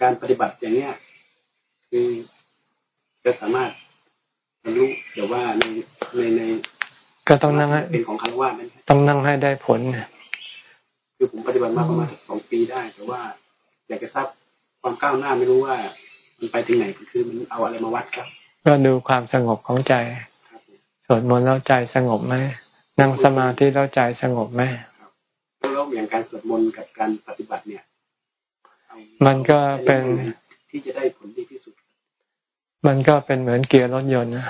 Speaker 4: การปฏิบัติอย่างเนี้ยคือจะสามารถบรรลุเดี๋ยวว่าในในใน
Speaker 1: ก็ต้องนั่งให้
Speaker 4: เป็นของคารวะนั้น
Speaker 1: ต้องนั่งให้ได้ผล
Speaker 4: คือผมปฏิบัติมาประมาณสองปีได้ แต่ว่า อยากจะทราบความก้าวหน้าไม่รู้ว่า มันไปถึงไหนคือมันเอาอะไรมาวัดครับ
Speaker 1: ก็ดูความสงบของใจสวดมนต์แล้วใจสงบไหมนั่งสมาธิแล้วใจสงบไหม
Speaker 4: แล้วอย่างการสวดมนต์กับการปฏิบัติเนี่ย
Speaker 1: มันก็เป็น
Speaker 4: ที่จะได้ผลดีที่สุด
Speaker 1: มันก็เป็นเหมือนเกียร์รถยนต์นะ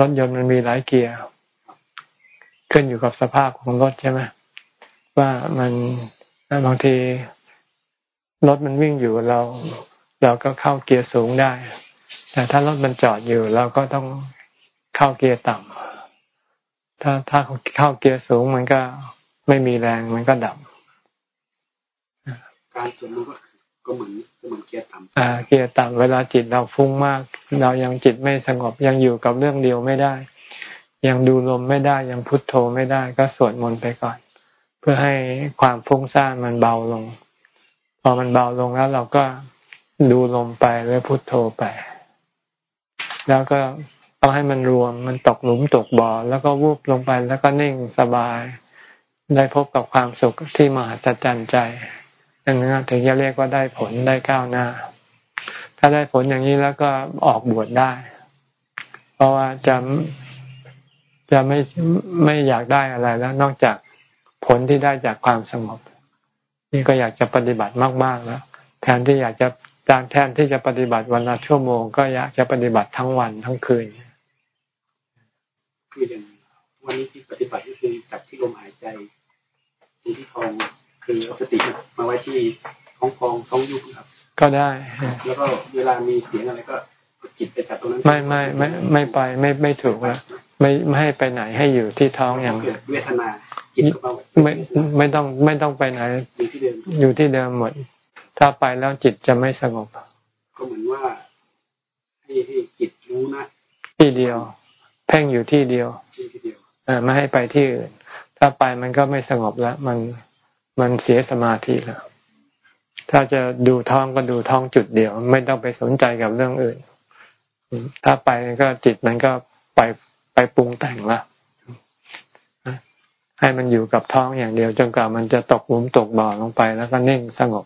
Speaker 1: รถยนต์มันมีหลายเกียร์ขึ้นอยู่กับสภาพของรถใช่ไหม ว่ามันบางทีรถมันวิ่งอยู่เรา เราก็เข้าเกียร์สูงได้ แต่ถ้ารถมันจอดอยู่ เราก็ต้องเข้าเกียร์ต่ำถ้าถ้าเข้าเกียร์สูงมันก็ไม่มีแรงมันก็ดับ
Speaker 4: การสวดมนต์ก็เหมือนก็เหมือนเกียร์ต่ำ
Speaker 1: อ่าเกียร์ต่ำเวลาจิตเราฟุ้งมาก เรายังจิตไม่สงบยังอยู่กับเรื่องเดียวไม่ได้ ยังดูลมไม่ได้ยังพุทโธไม่ได้ ก็สวดมนต์ไปก่อน เพื่อให้ความฟุ้งซ่านมันเบาลง พอมันเบาลงแล้วเราก็ดูลมไปหรือพุทโธไป แล้วก็ต้องให้มันรวมมันตกหลุมตกบ่อแล้วก็วูบลงไปแล้วก็นิ่งสบาย ได้พบกับความสุขที่มหัศจรรย์ใจดังนั้นถึงจะเรียกว่าได้ผลได้ก้าวหน้า ถ้าได้ผลอย่างนี้แล้วก็ออกบวชได้ เพราะว่าจะจะไม่ไม่อยากได้อะไรแล้วนอกจาก ผลที่ได้จากความสงบ นี่ก็อยากจะปฏิบัติมากๆแล้วแทนที่อยากจะการแทนที่จะปฏิบัติวันละชั่วโมง ก็อยากจะปฏิบัติทั้งวันทั้งคืน
Speaker 4: คืออย่างวันนี้ที่ปฏิบัติก็คือจับที่ลมหายใจที่ท้องคือเอาสติมาไว้ที่ท้องฟองท้องยุบครับ
Speaker 1: ก็ได้
Speaker 4: แล้วก็เวลามีเสียงอะไรก็จิตไปจับตรงนั้น
Speaker 1: ไม่ไม่ไม่ไม่ไปไม่ไม่ถูกแล้วไม่ไม่ให้ไปไหนให้อยู่ที่ท้องอย่าง
Speaker 4: เวทนา
Speaker 1: ไม่ไม่ต้องไม่ต้องไปไหนอยู่ที่เดิมหมด ถ้าไปแล้วจิตจะไม่สงบ
Speaker 4: ก็เหมือนว่าให้ให้จิตรู้นะ
Speaker 1: ที่เดียว เพ่งอยู่ที่เดียวอ่าไม่ให้ไปที่อื่น ถ้าไปมันก็ไม่สงบแล้ว มันมันเสียสมาธิแล้วถ้าจะดูท้องก็ดูท้องจุดเดียว ไม่ต้องไปสนใจกับเรื่องอื่น ถ้าไปก็จิตมันก็ไปไปปรุงแต่งแล้ว ให้มันอยู่กับท้องอย่างเดียว จนกว่ามันจะตกหลุมตกบ่อลงไป แล้วก็นิ่งสงบ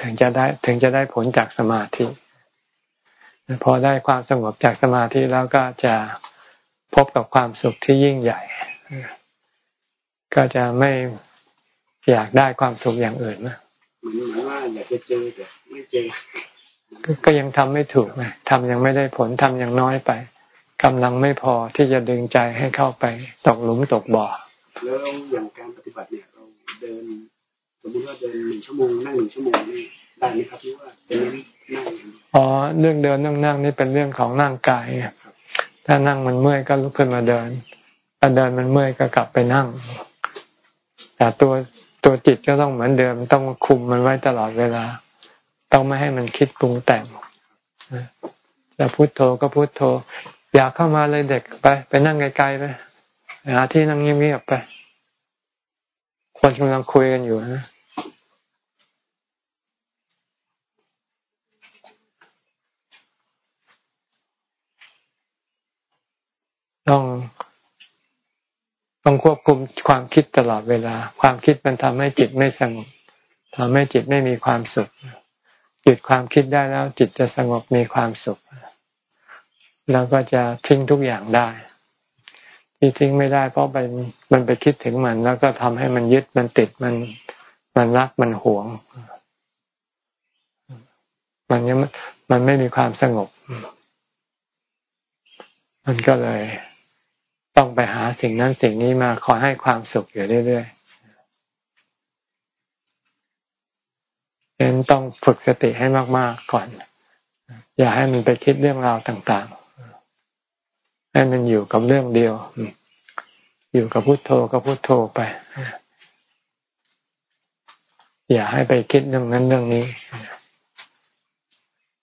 Speaker 1: ถึงจะได้ถึงจะได้ผลจากสมาธิพอได้ความสงบจากสมาธิแล้วก็จะพบกับความสุขที่ยิ่งใหญ่ ก็จะไม่อยากได้ความสุขอย่างอื่นนะ
Speaker 4: เหมือนว่าอยากจะเจอแต่ไม่เจอ
Speaker 1: ก็ยังทำไม่ถูกไงทำยังไม่ได้ผลทำยังน้อยไป กำลังไม่พอที่จะดึงใจให้เข้าไปตกหลุมตกบ่อ
Speaker 4: แล้วอย่างการปฏิบัติเนี่ยเราเดินสมมติว่าเดินหนึ่งชั่วโมงนั่งหนึ่งชั่วโมงนี่ได้ไหมครับหรือว่าเป็นนั่ง
Speaker 1: อ๋อเรื่องเดินนั่งนั่งนี่เป็นเรื่องของร่างกายถ้านั่งมันเมื่อยก็ลุกขึ้นมาเดินถ้าเดินมันเมื่อยก็กลับไปนั่ง แต่ตัวตัวจิตก็ต้องเหมือนเดิมต้องคุมมันไว้ตลอดเวลา ต้องไม่ให้มันคิดปรุงแต่งแต่พุโทโธก็พุโทโธ อยากเข้ามาเลยเด็กไป ไปนั่งไกลๆไปหาที่นั่งเงียบๆไป คนกำลังคุยกันอยู่นะต้องต้องควบคุมความคิดตลอดเวลา ความคิดมันทำให้จิตไม่สงบทำให้จิตไม่มีความสุข หยุดความคิดได้แล้วจิตจะสงบมีความสุข แล้วก็จะทิ้งทุกอย่างได้ ที่ทิ้งไม่ได้เพราะไปมันไปคิดถึงมัน แล้วก็ทำให้มันยึดมันติดมัน มันรักมันหวง มันยังมันไม่มีความสงบ มันก็เลย ต้องไปหาสิ่งนั้นสิ่งนี้มาคอให้ความสุขอยู่เรื่อยๆเน้นต้องฝึกสติให้มากๆก่อน อย่าให้มันไปคิดเรื่องราวต่างๆ ให้มันอยู่กับเรื่องเดียว อยู่กับพุโทโธกับพุโทโธไป อย่าให้ไปคิดเรื่องนั้นเรื่องนี้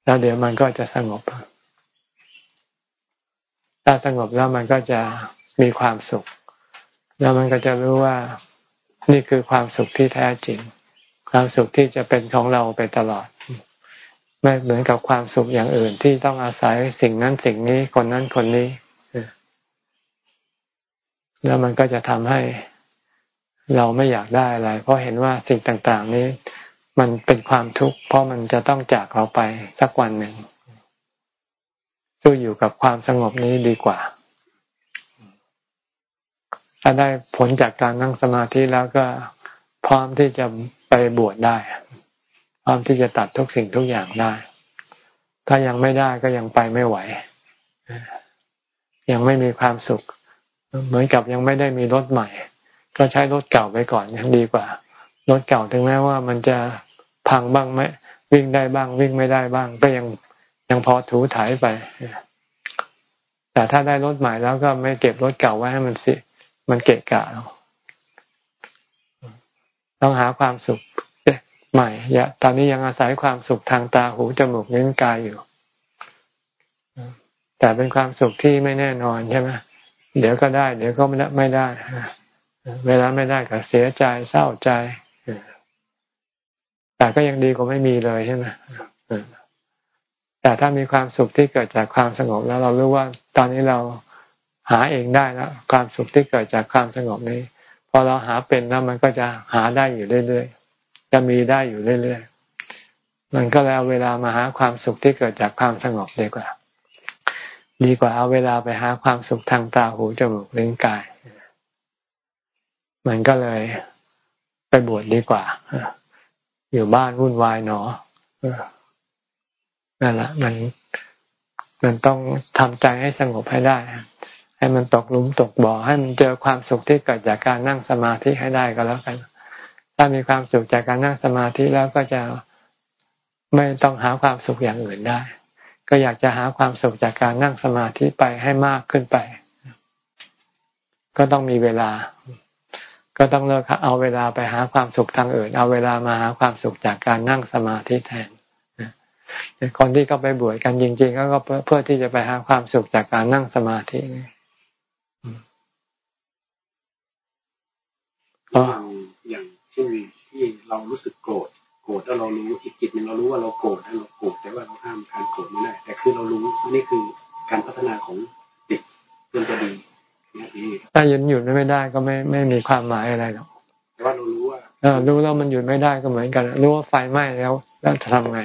Speaker 1: แล้วเดี๋ยวมันก็จะสงบ ถ้าสงบแล้วมันก็จะมีความสุข แล้วมันก็จะรู้ว่านี่คือความสุขที่แท้จริง ความสุขที่จะเป็นของเราไปตลอด ไม่เหมือนกับความสุขอย่างอื่นที่ต้องอาศัยสิ่งนั้นสิ่งนี้คนนั้นคนนี้ แล้วมันก็จะทำให้เราไม่อยากได้อะไร เพราะเห็นว่าสิ่งต่าง ๆ นี้ มันเป็นความทุกข์เพราะมันจะต้องจากเราไปสักวันหนึ่งสู้อยู่กับความสงบนี้ดีกว่า ถ้าได้ผลจากการนั่งสมาธิแล้วก็พร้อมที่จะไปบวชได้ พร้อมที่จะตัดทุกสิ่งทุกอย่างได้ ถ้ายังไม่ได้ก็ยังไปไม่ไหว ยังไม่มีความสุข เหมือนกับยังไม่ได้มีรถใหม่ ก็ใช้รถเก่าไปก่อนยังดีกว่ารถเก่าถึงแม้ว่ามันจะพังบ้างไหมวิ่งได้บ้าง วิ่งไม่ได้บ้าง ก็ยังยังพอถูถ่ายไป แต่ถ้าได้รถใหม่แล้วก็ไม่เก็บรถเก่าไว้ให้มันสิมันเกะกะต้องหาความสุขใหม่อย่าตอนนี้ยังอาศัยความสุขทางตาหูจมูกนิ้วกายอยู่ แต่เป็นความสุขที่ไม่แน่นอนใช่ไหม เดี๋ยวก็ได้ เดี๋ยวก็ไม่ได้ เวลาไม่ได้ก็เสียใจเศร้าใจ แต่ก็ยังดีกว่าไม่มีเลยใช่ไหมแต่ถ้ามีความสุขที่เกิดจากความสงบแล้วเรารู้ว่าตอนนี้เราหาเองได้แล้วความสุขที่เกิดจากความสงบนี้ พอเราหาเป็นแล้วมันก็จะหาได้อยู่เรื่อยๆจะมีได้อยู่เรื่อยๆมันก็แล้วเวลามาหาความสุขที่เกิดจากความสงบดีกว่า ดีกว่าเอาเวลาไปหาความสุขทางตาหูจมูกลิ้นกาย มันก็เลยไปบวชดีกว่า อยู่บ้านวุ่นวายหนอนั่นแหละมันมันต้องทำใจให้สงบให้ได้ ให้มันตกหลุมตกบ่อ ให้มันเจอความสุขที่เกิดจากการนั่งสมาธิให้ได้ก็แล้วกัน ถ้ามีความสุขจากการนั่งสมาธิแล้วก็จะไม่ต้องหาความสุขอย่างอื่นได้ ก็อยากจะหาความสุขจากการนั่งสมาธิไปให้มากขึ้นไป ก็ต้องมีเวลา ก็ต้องเลิกเอาเวลาไปหาความสุขทางอื่น เอาเวลามาหาความสุขจากการนั่งสมาธิแทนคนที่เขาไปบวชกันจริงๆ ก็เพื่อที่จะไปหาความสุขจากการนั่งสมาธิ
Speaker 4: อย่างอย่างเช่นที่เรารู้สึกโกรธ เรารู้อีกจิตหนึ่งเรารู้ว่าเราโกรธแล้วเราโกรธแต่ว่าเราห้ามการโกรธไม่ได้ แต่คือเรารู้นี่คือการพัฒนาของจิตเพื่อจะดี
Speaker 1: ถ้าหยุดหยุดไม่ได้ก็ไม่ไม่มีความหมายอะไรหรอก
Speaker 4: แต่ว่าเรารู้ว่า
Speaker 1: เออรู้แล้วมันหยุดไม่ได้ก็เหมือนกัน รู้ว่าไฟไหม้แล้ว แล้วจะทำไง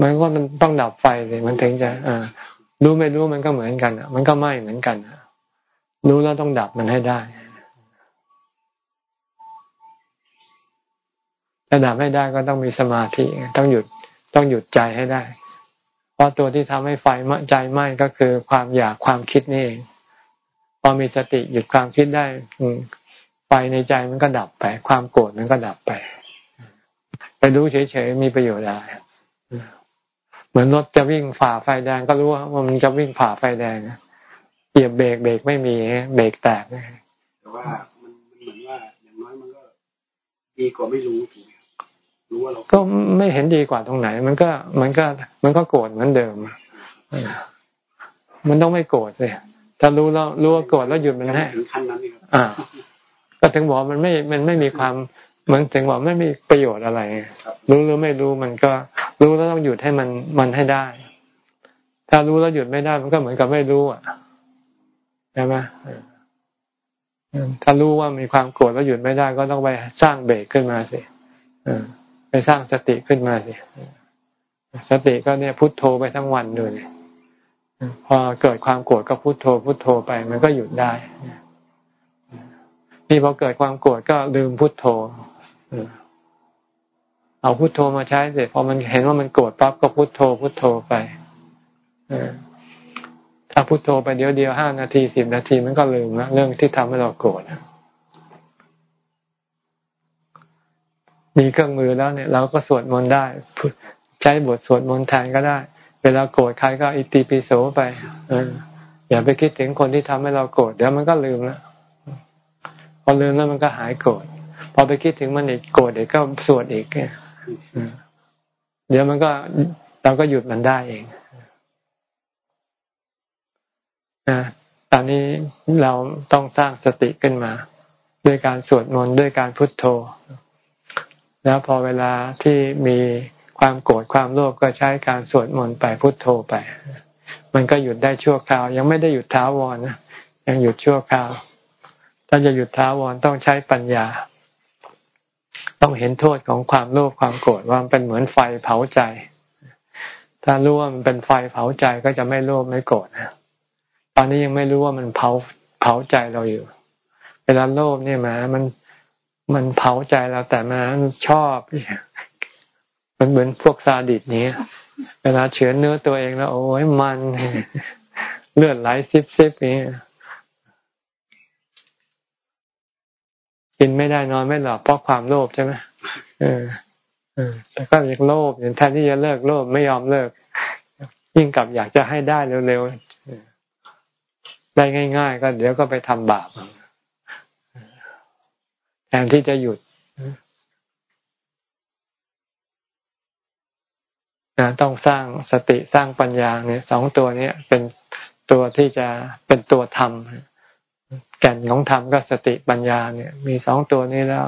Speaker 1: มันก็มันต้องดับไฟเลยมันถึงจะอ่ารู้ไม่รู้มันก็เหมือนกันอะ มันก็ไหม้เหมือนกันรู้แล้วต้องดับมันให้ได้ ถ้าดับไม่ได้ก็ต้องมีสมาธิต้องหยุดต้องหยุดใจให้ได้ เพราะตัวที่ทำให้ไฟใจไหม้ก็คือความอยากความคิดนี่เองพอมีสติหยุดความคิดได้ไฟในใจมันก็ดับไป ความโกรธมันก็ดับไป ไปรู้เฉยๆมีประโยชน์อะไรเหมือนรถจะวิ่งฝ่าไฟแดงก็รู้ว่ามันจะวิ่งผ่าไฟแดงเหยียบเบรกเบรกไม่มีเบรกแตก
Speaker 4: แต่ว่ามันมันเหมือนว่าอย่างน้อยมันก็ดีกว่าไม่รู้ถูก
Speaker 1: ก็ไม่เห็นดีกว่าตรงไหน มันก็มันก็มันก็โกรธเหมือนเดิม มันต้องไม่โกรธเลยถ้ารู้แล้วรู้ว่าโกรธแล้วหยุดมันให้อ่า ก็ถึงบอกมันไม่มันไม่มีความมันถึงบอกไม่มีประโยชน์อะไร รู้หรือไม่รู้มันก็รู้แล้วต้องหยุดให้มันมันให้ได้ ถ้ารู้แล้วหยุดไม่ได้ มันก็เหมือนกับไม่รู้อะใช่ไหมถ้ารู้ว่ามีความโกรธแล้วหยุดไม่ได้ ก็ต้องไปสร้างเบรกขึ้นมาสิ ไปสร้างสติขึ้นมาสิสติก็เนี่ยพุทโธไปทั้งวันเลยพอเกิดความโกรธก็พุทโธ พุทโธไป มันก็หยุดได้นี่พอเกิดความโกรธก็ลืมพุทโธเอาพุทโธมาใช้เสร็จพอมันเห็นว่ามันโกรธปั๊บก็พุทโธ พุทโธไปถ้าพุทโธไปเดียวเดียวห้านาทีสิบนาทีมันก็ลืมนะเรื่องที่ทำให้เราโกรธ มีเครื่องมือแล้วเนี่ย เราก็สวดมนต์ได้ ใช้บทสวดมนต์แทนก็ได้ เวลาโกรธใครก็อิติปิโสไปออย่าไปคิดถึงคนที่ทำให้เราโกรธเดี๋ยวมันก็ลืมแล้วพอลืมแล้วมันก็หายโกรธพอไปคิดถึงมันอีกโกรธเดี๋ยวก็สวดอีกเดี๋ยวมันก็เราก็หยุดมันได้เองนะตอนนี้เราต้องสร้างสติขึ้นมา ด้วยการสวดมนต์ด้วยการพุทโธ แล้วพอเวลาที่มีความโกรธความโลภก็ใช้การสวดมนต์ไปพุทโธไป มันก็หยุดได้ชั่วคราว ยังไม่ได้หยุดท้าวรนะยังหยุดชั่วคราว ถ้าจะหยุดท้าวรต้องใช้ปัญญา ต้องเห็นโทษของความโลภความโกรธว่ามันเป็นเหมือนไฟเผาใจ ถ้ารู้ว่ามันเป็นไฟเผาใจก็จะไม่โลภไม่โกรธนะตอนนี้ยังไม่รู้ว่ามันเผาเผาใจเราอยู่เวลาโลภเนี่ยมามัน มันเผาใจเราแต่มันชอบมันเหมือนพวกซาดิสนี้เวลาเฉือนเนื้อตัวเองแล้ว โอ้ยมัน เลือดไหลซิบซิบนี้กินไม่ได้นอนไม่หลับเพราะความโลภใช่ไหมเออเออแต่ก็ยังโลภอย่างแทนที่จะเลิกโลภไม่ยอมเลิก ยิ่งกลับอยากจะให้ได้เร็วๆได้ง่าย ๆ ก็เดี๋ยวก็ไปทำบาป แทนที่จะหยุดนะต้องสร้างสติสร้างปัญญาเนี่ยสองตัวนี้เป็นตัวที่จะเป็นตัวธรรมแก่นของธรรมก็สติปัญญาเนี่ย มีสองตัวนี้แล้ว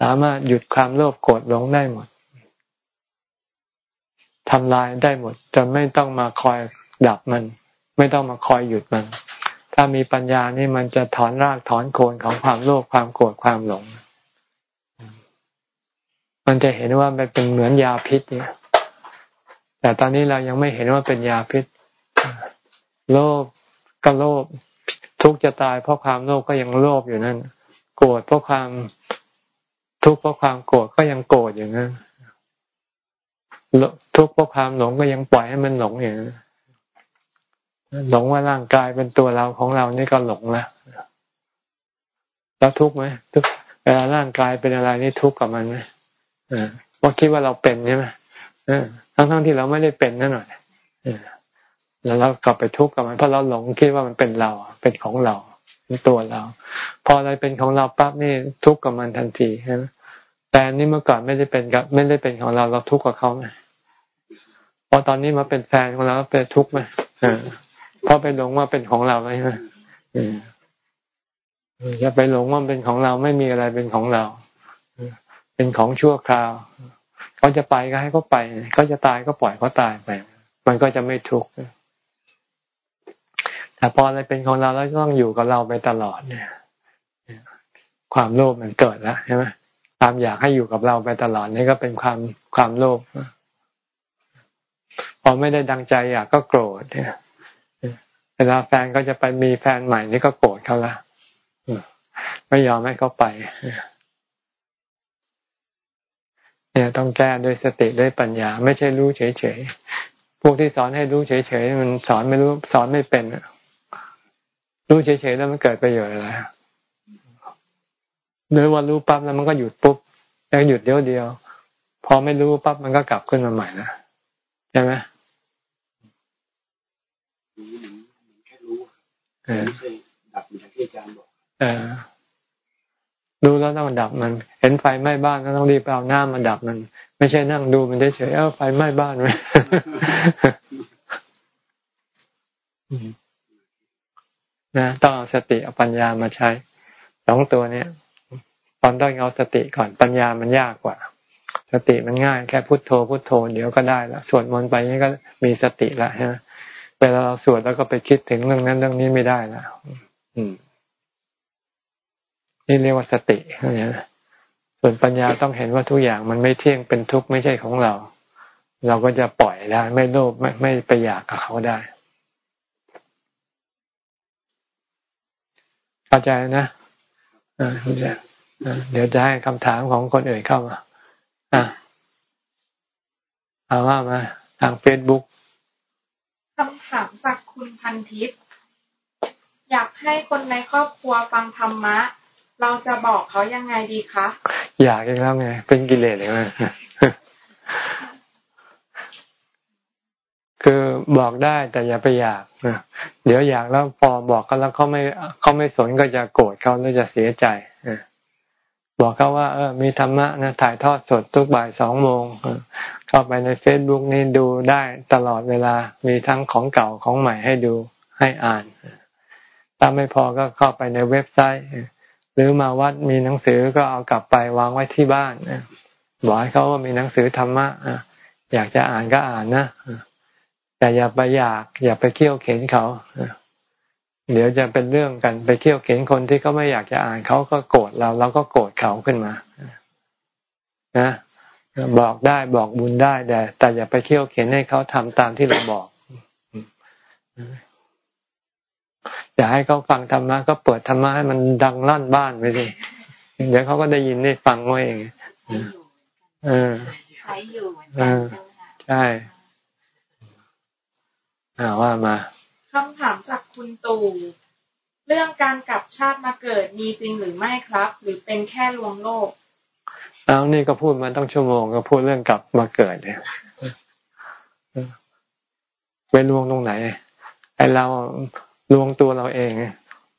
Speaker 1: สามารถหยุดความโลภโกรธหลงได้หมดทำลายได้หมดจนไม่ต้องมาคอยดับมัน ไม่ต้องมาคอยหยุดมัน ถ้ามีปัญญานี่มันจะถอนรากถอนโคนของความโลภความโกรธความหลง มันจะเห็นว่ามันเป็นเหมือนยาพิษเนี่ย แต่ตอนนี้เรายังไม่เห็นว่าเป็นยาพิษ โลภก็โลภทุกข์จะตายเพราะความโลภก็ยังโลภอยู่นั่น โกรธเพราะความทุกข์เพราะความโกรธก็ยังโกรธอยู่นั่นทุกข์เพราะความหลงก็ยังปล่อยให้มันหลงอย่างนั้น หลงว่าร่างกายเป็นตัวเราของเรานี่ก็หลงแล้วแล้วทุกข์ไหมทุกเวลาร่างกายเป็นอะไรนี่ทุกข์กับมันไหมเพราะคิดว่าเราเป็นใช่ไหมทั้งทั้งที่เราไม่ได้เป็นนั่นหน่อยแล้วเรากลับไปทุกข์กับมันเพราะเราหลงคิดว่ามันเป็นเรา เป็นของเราเป็นตัวเรา พออะไรเป็นของเราปั๊บนี่ทุกข์กับมันทันทีใช่ไหมแต่นี่เมื่อก่อนไม่ได้เป็นกับ ไม่ได้เป็นของเราเราทุกข์กับเขาไหมพอตอนนี้มาเป็นแฟนของเราเป็นทุกข์ไหม เพราะไปหลงว่าเป็นของเราใช่ไหมอย่าไปหลงว่าเป็นของเราไม่มีอะไรเป็นของเรา เป็นของชั่วคราว เขาจะไปก็ให้เขาไป เขาจะตายก็ปล่อยเขาตายไป มันก็จะไม่ทุกข์แต่พออะไรเป็นของเราแล้วต้องอยู่กับเราไปตลอดเนี่ย ความโลภมันเกิดแล้วใช่ไหมความอยากให้อยู่กับเราไปตลอดนี่ก็เป็นความความโลภพอไม่ได้ดังใจอยากก็โกรธเนี่ย เวลาแฟนก็จะไปมีแฟนใหม่นี่ก็โกรธเขาละไม่ยอมให้เขาไปเนี่ยต้องแก้ด้วยสติด้วยปัญญา ไม่ใช่รู้เฉยๆพวกที่สอนให้รู้เฉยๆมันสอนไม่รู้สอนไม่เป็นรู้เฉยๆแล้วมันเกิดประโยชน์อะไรหรือว่ารู้ปั๊บแล้วมันก็หยุดปุ๊บแล้วหยุดเดียวเดียว พอไม่รู้ปั๊บมันก็กลับขึ้นมาใหม่นะใช่ไหม
Speaker 4: ไม่ใช่ดับอย่างที่อาจารย์บอก
Speaker 1: เออดูแล้วต้องดับมัน เห็นไฟไหม้บ้านก็ต้องรีบเอาหน้ามาดับมัน ไม่ใช่นั่งดูมันเฉยๆเอ้าไฟไหม้บ้านไหมนะต้องเอาสติเอาปัญญามาใช้สองตัวเนี้ยตอนต้องเอาสติก่อนปัญญามันยากกว่า สติมันง่าย แค่พุโทโธพุโทโธเดี๋ยวก็ได้ละสวดมนต์ไปนี่ก็มีสติละฮะ เวลาเราสวดแล้วก็ไปคิดถึงเรื่องนั้นเรื่องนี้ไม่ได้ละอืมนี่เรียกว่าสติเนี่ยส่วนปัญญาต้องเห็นว่าทุกอย่างมันไม่เที่ยงเป็นทุกข์ไม่ใช่ของเรา เราก็จะปล่อยได้ไม่โลภไม่ไม่ไปอยากกับเขาได้เข้าใจนะอ่าเดี๋ยวจะให้คำถามของคนอื่นเข้ามาอ่าเอาว่ามาทางเฟซบุ๊ก
Speaker 5: คำ ถามจากคุณพันทิพย์อยากให้คนในครอบครัวฟังธรรมะ เราจะบอกเขายังไงดีคะ
Speaker 1: อยากอีกแล้วไง เป็นกิเลสเลยมั้ยคือบอกได้แต่อย่าไปอยากเดี๋ยวอยากแล้วพอบอกกันแล้วเขาไม่เขาไม่สนก็จะโกรธเขาหรือจะเสียใจ บอกเขาว่า เออ มีธรรมะนะถ่ายทอดสดทุกบ่ายสองโมงเข้าไปในเฟซบุ๊กนี่ดูได้ตลอดเวลามีทั้งของเก่าของใหม่ให้ดูให้อ่านถ้าไม่พอก็เข้าไปในเว็บไซต์ หรือมาวัดมีหนังสือก็เอากลับไปวางไว้ที่บ้านบอกให้เขาว่ามีหนังสือธรรมะอยากจะอ่านก็อ่านนะแต่อย่าไปอยาก อย่าไปเคี่ยวเข็นเขา เดี๋ยวจะเป็นเรื่องกันไปเคี่ยวเข็นคนที่เขาไม่อยากจะอ่านเขาก็โกรธเราเราก็โกรธเขาขึ้นมานะบอกได้บอกบุญได้แต่แต่อย่าไปเคี่ยวเข็นให้เขาทำตามที่เราบอกอย่าให้เขาฟังธรรมะก็เปิดธรรมะให้มันดังลั่นบ้านไปสิเดี๋ยวเขาก็ได้ยินได้ฟังว่าเองเออใช้อยู่เหมือนกันใช่อาว่ามา
Speaker 5: คำถามจากคุณตู่ เรื่องการกลับชาติมาเกิดมีจริงหรือไม่ครับ หรือเป็นแค่ลวงโลก
Speaker 1: เอานี่ก็พูดมาต้องชั่วโมงก็พูดเรื่องกลับมาเกิดเนี่ยไปลวงตรงไหนไอเราลวงตัวเราเอง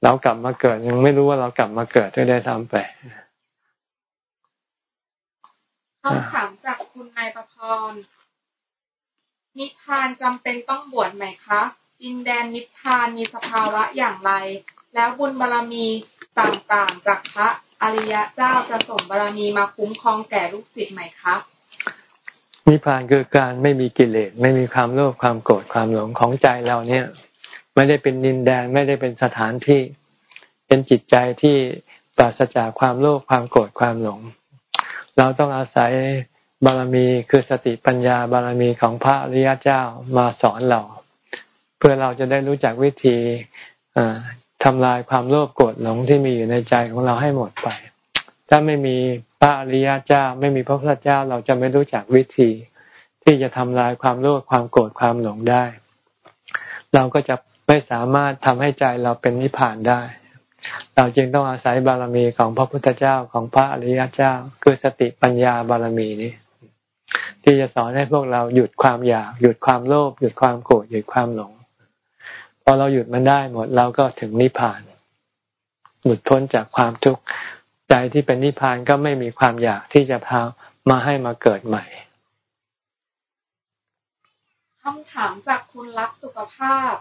Speaker 1: เรากลับมาเกิดยังไม่รู้ว่าเรากลับมาเกิดได้ทำไป
Speaker 5: คำถามจากคุณนายประพรนิพพานจำเป็นต้องบวชไหมคะ ดินแดนนิพพานมีสภาวะอย่างไร แล้วบุญบารรมีต่างๆ จากพระอริยะเจ้าจะส่งบารรมีมาคุ้มครองแก่ลูกศิษย์ไหมครับ
Speaker 1: นิพพานคือการไม่มีกิเลสไม่มีความโลภความโกรธความหลงของใจเราเนี่ย ไม่ได้เป็นดินแดนไม่ได้เป็นสถานที่ เป็นจิตใจที่ปราศจากความโลภความโกรธความหลง เราต้องอาศัยบารมีคือสติปัญญาบารมีของพระอริยเจ้ามาสอนเรา เพื่อเราจะได้รู้จักวิธีทำลายความโลภโกรธหลงที่มีอยู่ในใจของเราให้หมดไป ถ้าไม่มีพระอริยเจ้าไม่มีพระพุทธเจ้าเราจะไม่รู้จักวิธี ที่จะทำลายความโลภความโกรธความหลงได้ เราก็จะไม่สามารถทำให้ใจเราเป็นนิพพานได้ เราจึงต้องอาศัยบารมีของพระพุทธเจ้าของพระอริยเจ้า คือสติปัญญาบารมีนี้ที่จะสอนให้พวกเราหยุดความอยาก หยุดความโลภหยุดความโกรธหยุดความหลง อเราหยุดมันได้หมดเราก็ถึงนิพพาน หลุดพ้นจากความทุกข์ใจที่เป็นนิพพานก็ไม่มีความอยากที่จะพามาให้มาเกิดใหม่
Speaker 5: คำถามจากคุณรักสุขภาพ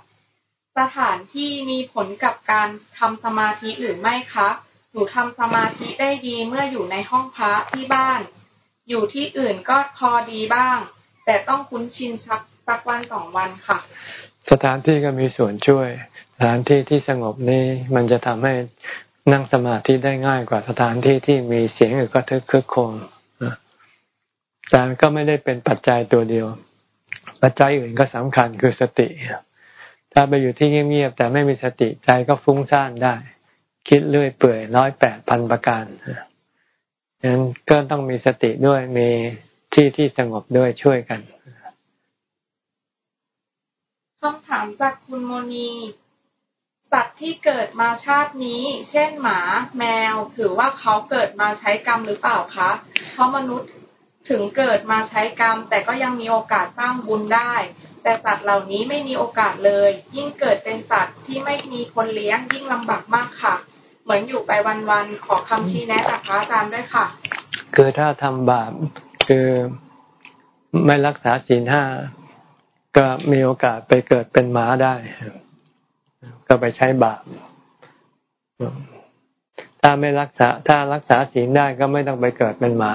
Speaker 5: สถานที่มีผลกับการทำสมาธิหรือไม่คะหนูทำสมาธิได้ดีเมื่ออยู่ในห้องพระที่บ้าน อยู่ที่อื่นก็พอดีบ้าง แต่ต้องคุ้นชินสักสักวันสองวันค่ะ
Speaker 1: สถานที่ก็มีส่วนช่วย สถานที่ที่สงบนี่มันจะทำให้นั่งสมาธิได้ง่ายกว่าสถานที่ที่มีเสียงอึกระทึกคึกโครมแต่ก็ไม่ได้เป็นปัจจัยตัวเดียว ปัจจัยอื่นก็สำคัญคือสติ ถ้าไปอยู่ที่เงียบๆแต่ไม่มีสติใจก็ฟุ้งซ่านได้ คิดเลื่อยเปื่อยน้อยแปดพันประการฉะนั้นก็ต้องมีสติด้วยมีที่ที่สงบด้วยช่วยกัน
Speaker 5: คำถามจากคุณโมนี สัตว์ที่เกิดมาชาตินี้ เช่น หมา แมว ถือว่าเขาเกิดมาใช้กรรมหรือเปล่าคะ เพราะมนุษย์ถึงเกิดมาใช้กรรม แต่ก็ยังมีโอกาสสร้างบุญได้ แต่สัตว์เหล่านี้ไม่มีโอกาสเลย ยิ่งเกิดเป็นสัตว์ที่ไม่มีคนเลี้ยงยิ่งลำบากมากค่ะ เหมือนอยู่ไปวันๆ ขอคำชี้แนะจากพระอาจารย์ด้วยค่ะ
Speaker 1: คือถ้าทำบาปคือไม่รักษาศีลห้า ก็มีโอกาสไปเกิดเป็นหมาได้ ก็ไปใช้บาปถ้าไม่รักษา ถ้ารักษาศีลได้ก็ไม่ต้องไปเกิดเป็นหมา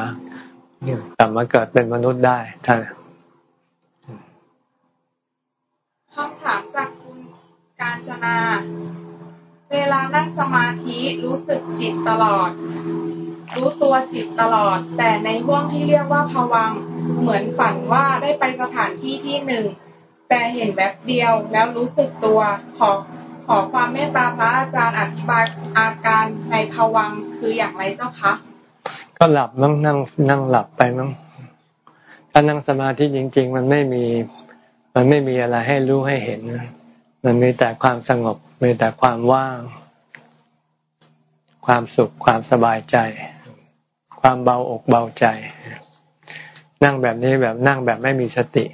Speaker 1: กลับมาเกิดเป็นมนุษย์ได้ท่าน
Speaker 5: คำถามจากคุณการจนา เวลานั่งสมาธิรู้สึกจิตตลอด รู้ตัวจิตตลอด แต่ในห่วงที่เรียกว่าภวัง เหมือนฝันว่าได้ไปสถานที่ที่หนึ่ง แต่เห็นแบบเดียวแล้วรู้สึกตัว ขอขอความเมตตาพระอาจารย์อธิบายอาการในภวังคืออย่างไรเจ้าคะ
Speaker 1: ก็หลับมั้งนั่งนั่งหลับไปมั้งถ้านั่งสมาธิจริง ๆ มันไม่มี มันไม่มีอะไรให้รู้ให้เห็นมันมีแต่ความสงบมีแต่ความว่าง ความสุขความสบายใจ ความเบาอกเบาใจ นั่งแบบนี้แบบนั่งแบบไม่มีสติ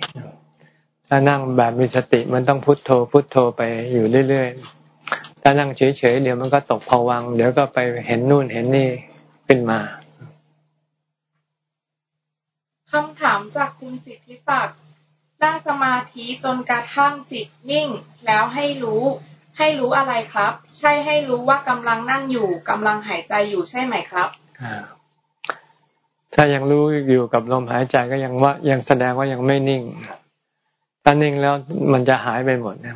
Speaker 1: ถ้านั่งแบบมีสติมันต้องพุโทโธ พุโทโธไปอยู่เรื่อยๆ ถ้านั่งเฉยๆเดี๋ยวมันก็ตกผวัง เดี๋ยวก็ไปเห็นนู่นเห็นนี่ขึ้นมา
Speaker 5: คำถามจากคุณสิทธิศักดิ์นั่งสมาธิจนกระทั่งจิตนิ่ง แล้วให้รู้ให้รู้อะไรครับ ใช่ให้รู้ว่ากำลังนั่งอยู่กำลังหายใจอยู่ใช่ไหมครับ
Speaker 1: ถ้ายังรู้อยู่กับลมหายใจก็ยังว่ายังแสดงว่ายังไม่นิ่ง ถ้านิ่งแล้วมันจะหายไปหมดนะ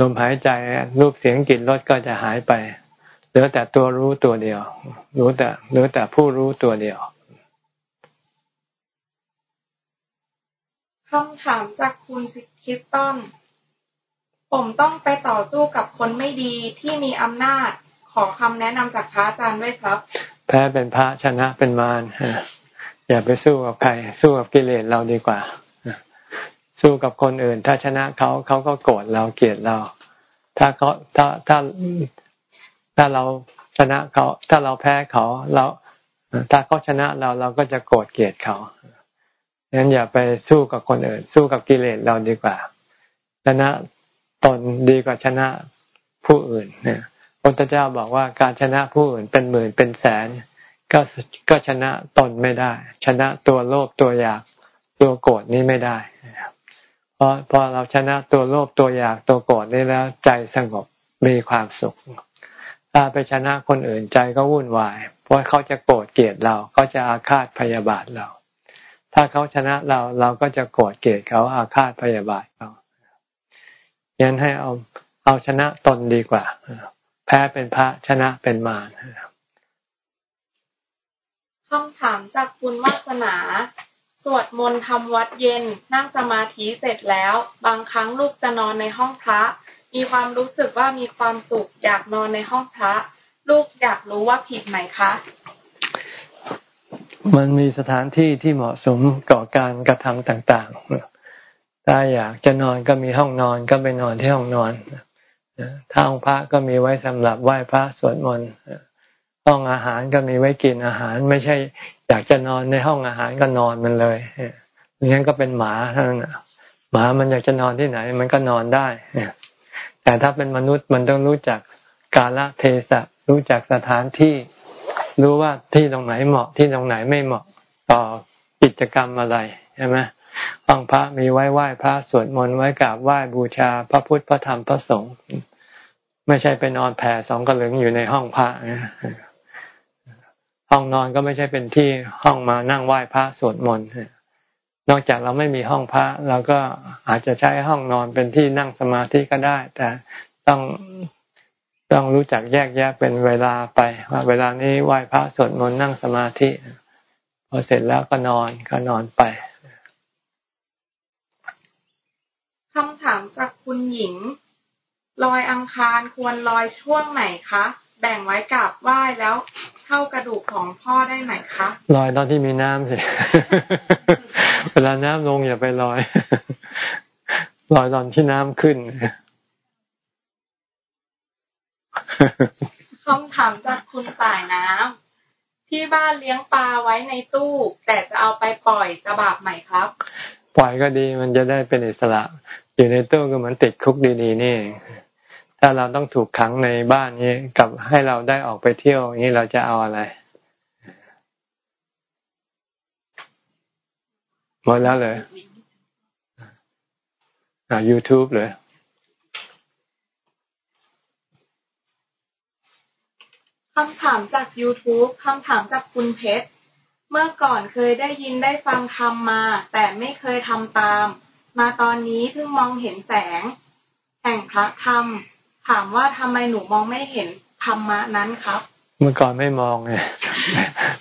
Speaker 1: ลมหายใจรูปเสียงกลิ่นรสก็จะหายไปเหลือแต่ตัวรู้ตัวเดียวรู้แต่เหลือแต่ผู้รู้ตัวเดียว
Speaker 5: คำถามจากคุณคริสตันผมต้องไปต่อสู้กับคนไม่ดีที่มีอำนาจ ขอคำแนะนำจากพระอาจารย์ด้วยครับ
Speaker 1: แพ้เป็นพระชนะเป็นมารอย่าไปสู้กับใคร สู้กับกิเลสเราดีกว่า สู้กับคนอื่น ถ้าชนะเขาเขาก็โกรธเราเกลียดเรา ถ้าเขาถ้าถ้าถ้าเราชนะเขาถ้าเราแพ้เขาเราถ้าเขาชนะเราเราก็จะโกรธเกลียดเขาดังนั้นอย่าไปสู้กับคนอื่น สู้กับกิเลสเราดีกว่า ชนะตนดีกว่าชนะผู้อื่นเนี่ยพระเจ้าบอกว่าการชนะผู้อื่นเป็นหมื่นเป็นแสน ก็ก็ชนะตนไม่ได้ ชนะตัวโลภตัวอยากตัวโกรธนี้ไม่ได้เพราะพอเราชนะตัวโลภตัวอยากตัวโกรธนี้แล้ว ใจสงบมีความสุข ถ้าไปชนะคนอื่นใจก็วุ่นวาย เพราะเขาจะโกรธเกลียดเราเขาจะอาฆาตพยาบาทเรา ถ้าเขาชนะเราเราก็จะโกรธเกลียดเขาอาฆาตพยาบาทเขายันให้เอาเอาชนะตนดีกว่าแพ้เป็นพระชนะเป็นมาร
Speaker 5: คำถามจากคุณวาสนา สวดมนต์ทำวัดเย็น นั่งสมาธิเสร็จแล้ว บางครั้งลูกจะนอนในห้องพระ มีความรู้สึกว่ามีความสุขอยากนอนในห้องพระ ลูกอยากรู้ว่าผิดไหมคะ
Speaker 1: มันมีสถานที่ที่เหมาะสมก่อการกระทำต่างๆ ถ้าอยากจะนอนก็มีห้องนอนก็ไปนอนที่ห้องนอนถ้าห้องพระก็มีไว้สำหรับไหว้พระสวดมนต์ห้องอาหารก็มีไว้กินอาหารไม่ใช่ อยากจะนอนในห้องอาหารก็นอนมันเลยอย่างนั้นก็เป็นหมาเท่านั้นหมามันอยากจะนอนที่ไหน มันก็นอนได้แต่ถ้าเป็นมนุษย์มันต้องรู้จักกาลเทศะรู้จักสถานที่ รู้ว่าที่ตรงไหนเหมาะที่ตรงไหนไม่เหมาะต่อกิจกรรมอะไรใช่ไหมห้องพระมีไว้ไหว้พระสวดมนต์ไว้กราบไหว้บูชา พระพุทธพระธรรมพระสงฆ์ไม่ใช่ไปนอนแผ่สองกระหลึงอยู่ในห้องพระ ห้องนอนก็ไม่ใช่เป็นที่ห้องมานั่งไหว้พระสวดมนต์นอกจากเราไม่มีห้องพระเราก็อาจจะใช้ห้องนอนเป็นที่นั่งสมาธิก็ได้ แต่ต้องต้องรู้จักแยกแยะเป็นเวลาไปว่าเวลานี้ไหว้พระสวดมนต์นั่งสมาธิพอเสร็จแล้วก็นอนก็นอนไป
Speaker 5: คำถามจากคุณหญิง ลอยอังคารควรลอยช่วงไหนคะ แบ่งไว้กับไหว้แล้ว เข้ากระดูกของพ่อได้ไหมคะ
Speaker 1: ลอยตอนที่มีน้ำสิเวลาน้ำลงอย่าไปลอยลอยตอนที่น้ำขึ้น
Speaker 5: คำถามจากคุณสายน้ำที่บ้านเลี้ยงปลาไว้ในตู้ แต่จะเอาไปปล่อยจะบาปไหมครับ
Speaker 1: ปล่อยก็ดีมันจะได้เป็นอิสระ อยู่ในตู้ก็เหมือนติดคุกดีๆนี่ ถ้าเราต้องถูกขังในบ้านนี้กับให้เราได้ออกไปเที่ยวนี้เราจะเอาอะไรหมดแล้วเลยอ่า YouTube เลย
Speaker 5: คำถามจาก YouTube คำถามจากคุณเพชร เมื่อก่อนเคยได้ยินได้ฟังธรรมมา แต่ไม่เคยทำตาม มาตอนนี้เพิ่งมองเห็นแสง แห่งพระธรรม ถามว่าทำไมหนูมองไม่เห็นธรรมะนั้นครับ
Speaker 1: เมื่อก่อนไม่มองไง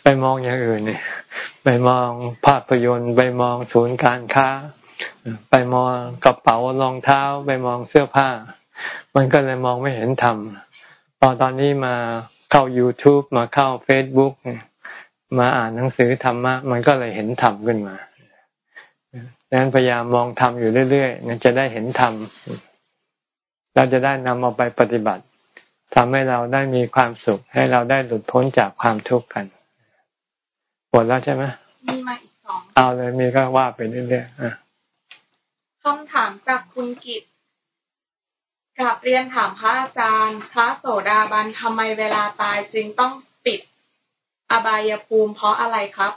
Speaker 1: ไปมองอย่างอื่นนี่ไปมองภาพยนตร์ไปมองศูนย์การค้า ไปมองกระเป๋ารองเท้า ไปมองเสื้อผ้า มันก็เลยมองไม่เห็นธรรมพอตอนนี้มาเข้า YouTube มาเข้า Facebook มาอ่านหนังสือธรรมะมันก็เลยเห็นธรรมขึ้นมาดังนั้นพยายามมองธรรมอยู่เรื่อยๆจะได้เห็นธรรม เราจะได้นำเอาไปปฏิบัติทำให้เราได้มีความสุข ให้เราได้หลุดพ้นจากความทุกข์กันหมดแล้วใช่ไหม
Speaker 5: มีมาอีกสอง
Speaker 1: เอาเลยมีก็ว่าไปเรื่อย
Speaker 5: ๆคำถามจากคุณกิตกับเรียนถามพระอาจารย์ พระโสดาบันทำไมเวลาตายจึงต้องปิดอบายภูมิเพราะอะไรครับ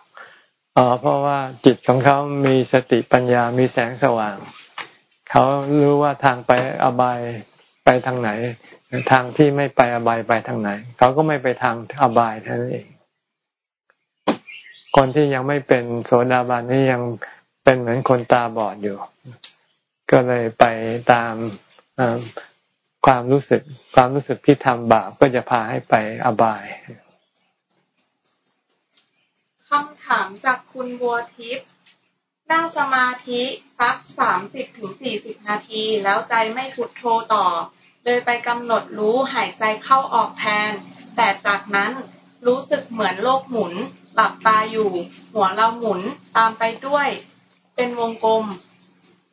Speaker 1: อ๋อเพราะว่าจิตของเขามีสติปัญญา มีแสงสว่าง เขารู้ว่าทางไปอบายไปทางไหน ทางที่ไม่ไปอบายไปทางไหน เขาก็ไม่ไปทางอบายเท่านั้นเอง คนที่ยังไม่เป็นโสดาบันนี่ยังเป็นเหมือนคนตาบอดอยู่ ก็เลยไปตามความรู้สึก ความรู้สึกที่ทำบาปก็จะพาให้ไปอบาย
Speaker 5: คำถามจากคุณบัวทิพย์ นั่งสมาธิสักสามสิบถึงสี่สิบนาที แล้วใจไม่พุดโทต่อ เลยไปกำหนดรู้หายใจเข้าออกแทน แต่จากนั้นรู้สึกเหมือนโลกหมุน หลับตาอยู่ หัวเราหมุนตามไปด้วย เป็นวงกลม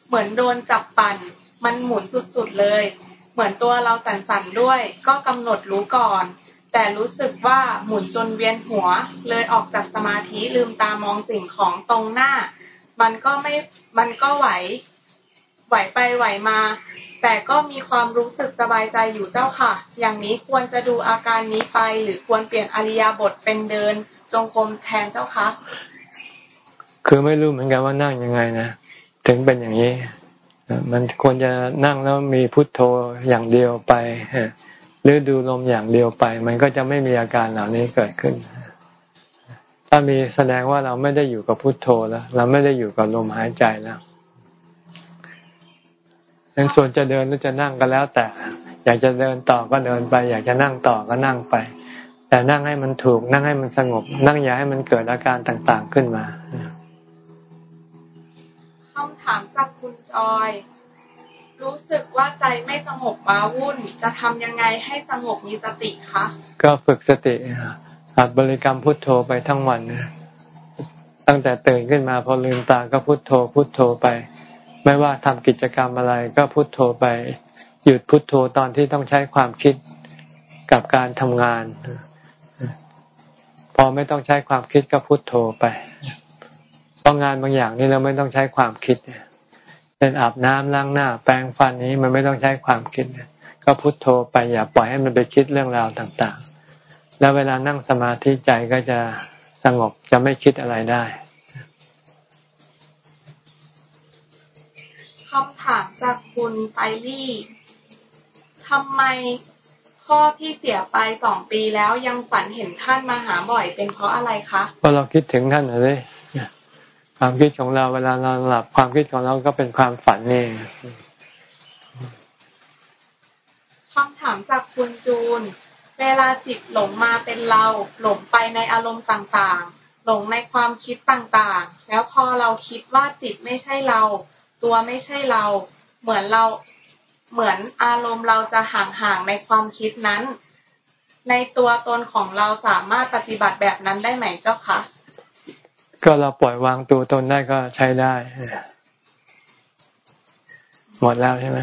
Speaker 5: เหมือนโดนจับปั่น มันหมุนสุดๆเลย เหมือนตัวเราสั่นๆด้วย ก็กำหนดรู้ก่อน แต่รู้สึกว่าหมุนจนเวียนหัว เลยออกจากสมาธิลืมตามองสิ่งของตรงหน้า มันก็ไม่ มันก็ไหว ไหวไปไหวมา แต่ก็มีความรู้สึกสบายใจอยู่เจ้าค่ะ อย่างนี้ควรจะดูอาการนี้ไป หรือควรเปลี่ยนอริยาบทเป็นเดิน จงกรมแทนเจ้าคะ
Speaker 1: คือไม่รู้เหมือนกันว่านั่งยังไงนะถึงเป็นอย่างนี้ มันควรจะนั่งแล้วมีพุทโธอย่างเดียวไปหรือดูลมอย่างเดียวไป มันก็จะไม่มีอาการเหล่านี้เกิดขึ้น ถ้ามีแสดงว่าเราไม่ได้อยู่กับพุทโธแล้ว เราไม่ได้อยู่กับลมหายใจแล้วดังส่วนจะเดินหรือจะนั่งก็แล้ว แต่ อยากจะเดินต่อก็เดินไป อยากจะนั่งต่อก็นั่งไป แต่นั่งให้มันถูก นั่งให้มันสงบ นั่งอย่าให้มันเกิดอาการต่างๆขึ้นมา
Speaker 5: คำถามจากคุณจอย รู้สึกว่าใจไม่สงบว้าวุ่น จะทำยังไงให้สงบมีสติคะ
Speaker 1: ก็ฝึกสติ หัดบริกรรมพุทโธไปทั้งวันนะตั้งแต่ตื่นขึ้นมาพอลืมตาก็พุทโธ พุทโธไป ไม่ว่าทำกิจกรรมอะไรก็พุทโธไป หยุดพุทโธตอนที่ต้องใช้ความคิดกับการทำงาน พอไม่ต้องใช้ความคิดก็พุทโธไปเพราะงานบางอย่างนี่เราไม่ต้องใช้ความคิดเป็นอาบน้ำล้างหน้า แปรงฟันนี้มันไม่ต้องใช้ความคิดก็พุทโธไปอย่าปล่อยให้มันไปคิดเรื่องราวต่างๆ แล้วเวลานั่งสมาธิใจก็จะสงบจะไม่คิดอะไรได้
Speaker 5: คำถามจากคุณไฟลี่ทำไมพ่อที่เสียไปสองปีแล้วยังฝันเห็นท่านมาหาบ่อยเป็นเพราะอะไรคะ
Speaker 1: เพราะเราคิดถึงท่านเลยความคิดของเราเวลาเราหลับความคิดของเราก็เป็นความฝันนี่
Speaker 5: คำถามจากคุณจูน เวลาจิตหลงมาเป็นเรา หลงไปในอารมณ์ต่างๆ หลงในความคิดต่างๆ แล้วพอเราคิดว่าจิตไม่ใช่เรา ตัวไม่ใช่เรา เหมือนเราเหมือนอารมณ์เราจะห่างๆในความคิดนั้น ในตัวตนของเราสามารถปฏิบัติแบบนั้นได้ไหมเจ้าคะ
Speaker 1: ก็เราปล่อยวางตัวตนได้ก็ใช้ได้หมดแล้วใช่ไหม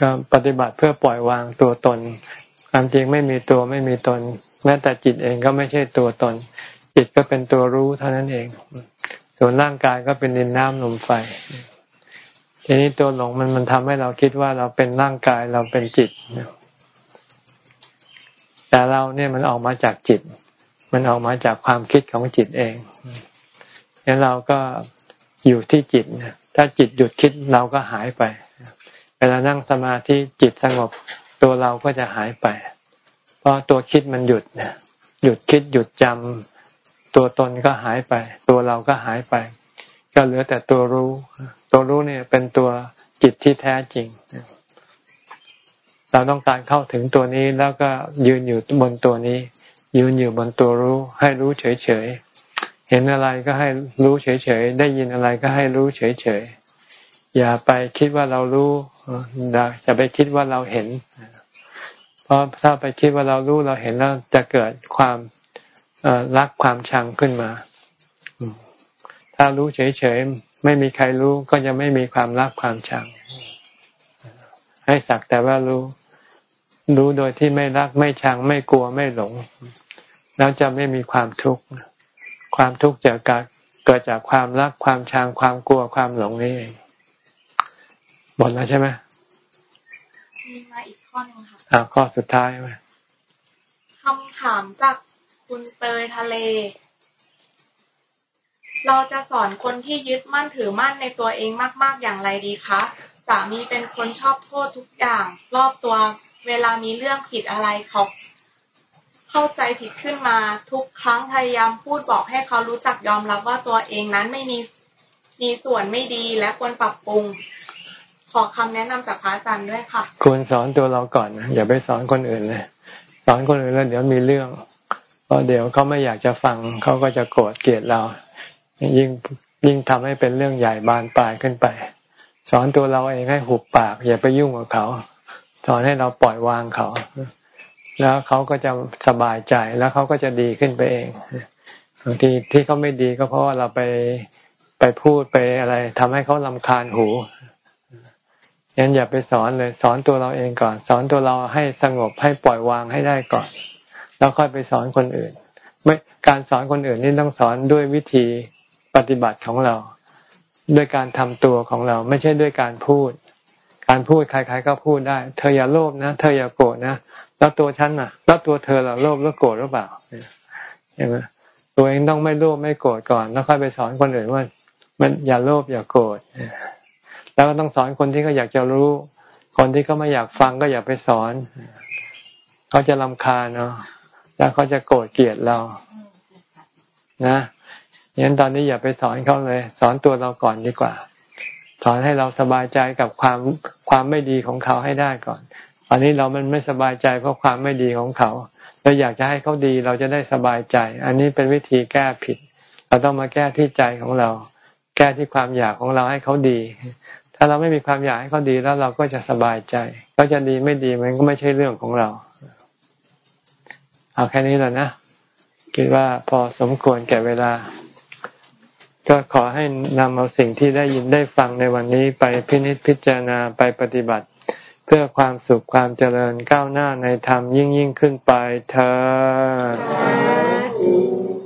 Speaker 1: ก็ปฏิบัติเพื่อปล่อยวางตัวตน ความจริงไม่มีตัวไม่มีตน แม้แต่จิตเองก็ไม่ใช่ตัวตน จิตก็เป็นตัวรู้เท่านั้นเอง ส่วนร่างกายก็เป็นดินน้ำลมไฟทีนี้ตัวหลงมันมันทำให้เราคิดว่าเราเป็นร่างกายเราเป็นจิตแต่เราเนี่ยมันออกมาจากจิต มันออกมาจากความคิดของจิตเองงั้นเราก็อยู่ที่จิตถ้าจิตหยุดคิดเราก็หายไป เวลานั่งสมาธิจิตสงบ ตัวเราก็จะหายไป เพราะตัวคิดมันหยุดนหยุดคิดหยุดจำตัวตนก็หายไป ตัวเราก็หายไป ก็เหลือแต่ตัวรู้ ตัวรู้เนี่ยเป็นตัวจิตที่แท้จริง เราต้องการเข้าถึงตัวนี้แล้วก็ยืนอยู่บนตัวนี้ ยืนอยู่บนตัวรู้ ให้รู้เฉยๆเห็นอะไรก็ให้รู้เฉยๆได้ยินอะไรก็ให้รู้เฉยๆ อย่าไปคิดว่าเรารู้อย่าไปคิดว่าเราเห็น เพราะถ้าไปคิดว่าเรารู้เราเห็นแล้วจะเกิดความรักความชังขึ้นมา ถ้ารู้เฉยๆไม่มีใครรู้ก็จะไม่มีความรักความชัง ให้สักแต่ว่ารู้ รู้โดยที่ไม่รักไม่ชังไม่กลัวไม่หลง แล้วจะไม่มีความทุกข์ ความทุกข์จะเกิดจากความรักความชังความกลัวความหลงนี่เอง หมดแล้วใช่ไหม
Speaker 5: มีมาอีกข้อหนึ่งค่ะ
Speaker 1: อ่าข้อสุดท้ายไหม
Speaker 5: คำถามจากคุณเตยทะเล เราจะสอนคนที่ยึดมั่นถือมั่นในตัวเองมาก ๆอย่างไรดีคะสามีเป็นคนชอบโทษทุกอย่าง รอบตัวเวลามีเรื่องผิดอะไรเขาเข้าใจผิดขึ้นมาทุกครั้งพยายามพูดบอกให้เขารู้จักยอมรับว่าตัวเองนั้นไม่มีมีส่วนไม่ดีและควรปรับปรุง ขอคำแนะนำจากพระอาจารย์ด้วยค่ะ
Speaker 1: ควรสอนตัวเราก่อนนะอย่าไปสอนคนอื่นเลยสอนคนอื่นแล้วเดี๋ยวมีเรื่องเพราะเดี๋ยวเขาไม่อยากจะฟังเขาก็จะโกรธเกลียดเรา ยิ่งยิ่งทำให้เป็นเรื่องใหญ่บานปลายขึ้นไป สอนตัวเราเองให้หุบปาก อย่าไปยุ่งกับเขาสอนให้เราปล่อยวางเขา แล้วเขาก็จะสบายใจแล้วเขาก็จะดีขึ้นไปเองบางทีที่เขาไม่ดีก็เพราะว่าเราไปไปพูดไปอะไรทำให้เขาลำคาญหู ยันอย่าไปสอนเลย สอนตัวเราเองก่อน สอนตัวเราให้สงบให้ปล่อยวางให้ได้ก่อน แล้วค่อยไปสอนคนอื่น ไม่การสอนคนอื่นนี่ต้องสอนด้วยวิธีปฏิบัติของเรา ด้วยการทำตัวของเรา ไม่ใช่ด้วยการพูด การพูดใคร ๆ ก็พูดได้ เธออย่าโลภนะเธออย่าโกรธนะแล้วตัวฉันน่ะ แล้วตัวเธอล่ะโลภแล้วโกรธหรือเปล่าใช่ไหมตัวเองต้องไม่โลภไม่โกรธก่อน แล้วค่อยไปสอนคนอื่นว่า มันอย่าโลภอย่าโกรธ แล้วก็ต้องสอนคนที่เขาอยากจะรู้ คนที่เขาไม่อยากฟังก็อย่าไปสอนเขาจะลำคาญเนาะแล้วเขาจะโกรธเกลียดเรา นะงั้นตอนนี้อย่าไปสอนเขาเลย สอนตัวเราก่อนดีกว่า สอนให้เราสบายใจกับความความไม่ดีของเขาให้ได้ก่อนตอนนี้เรามันไม่สบายใจเพราะความไม่ดีของเขาเราอยากจะให้เขาดีเราจะได้สบายใจ อันนี้เป็นวิธีแก้ผิด เราต้องมาแก้ที่ใจของเรา แก้ที่ความอยากของเราให้เขาดี ถ้าเราไม่มีความอยากให้เขาดีแล้วเราก็จะสบายใจก็จะดีไม่ดีมันก็ไม่ใช่เรื่องของเรา เอาแค่นี้แหละนะคิดว่าพอสมควรแก่เวลา ก็ขอให้นำเอาสิ่งที่ได้ยินได้ฟังในวันนี้ไปพินิจพิจารณาไปปฏิบัติ เพื่อความสุขความเจริญก้าวหน้าในธรรมยิ่งยิ่งขึ้นไปเธอ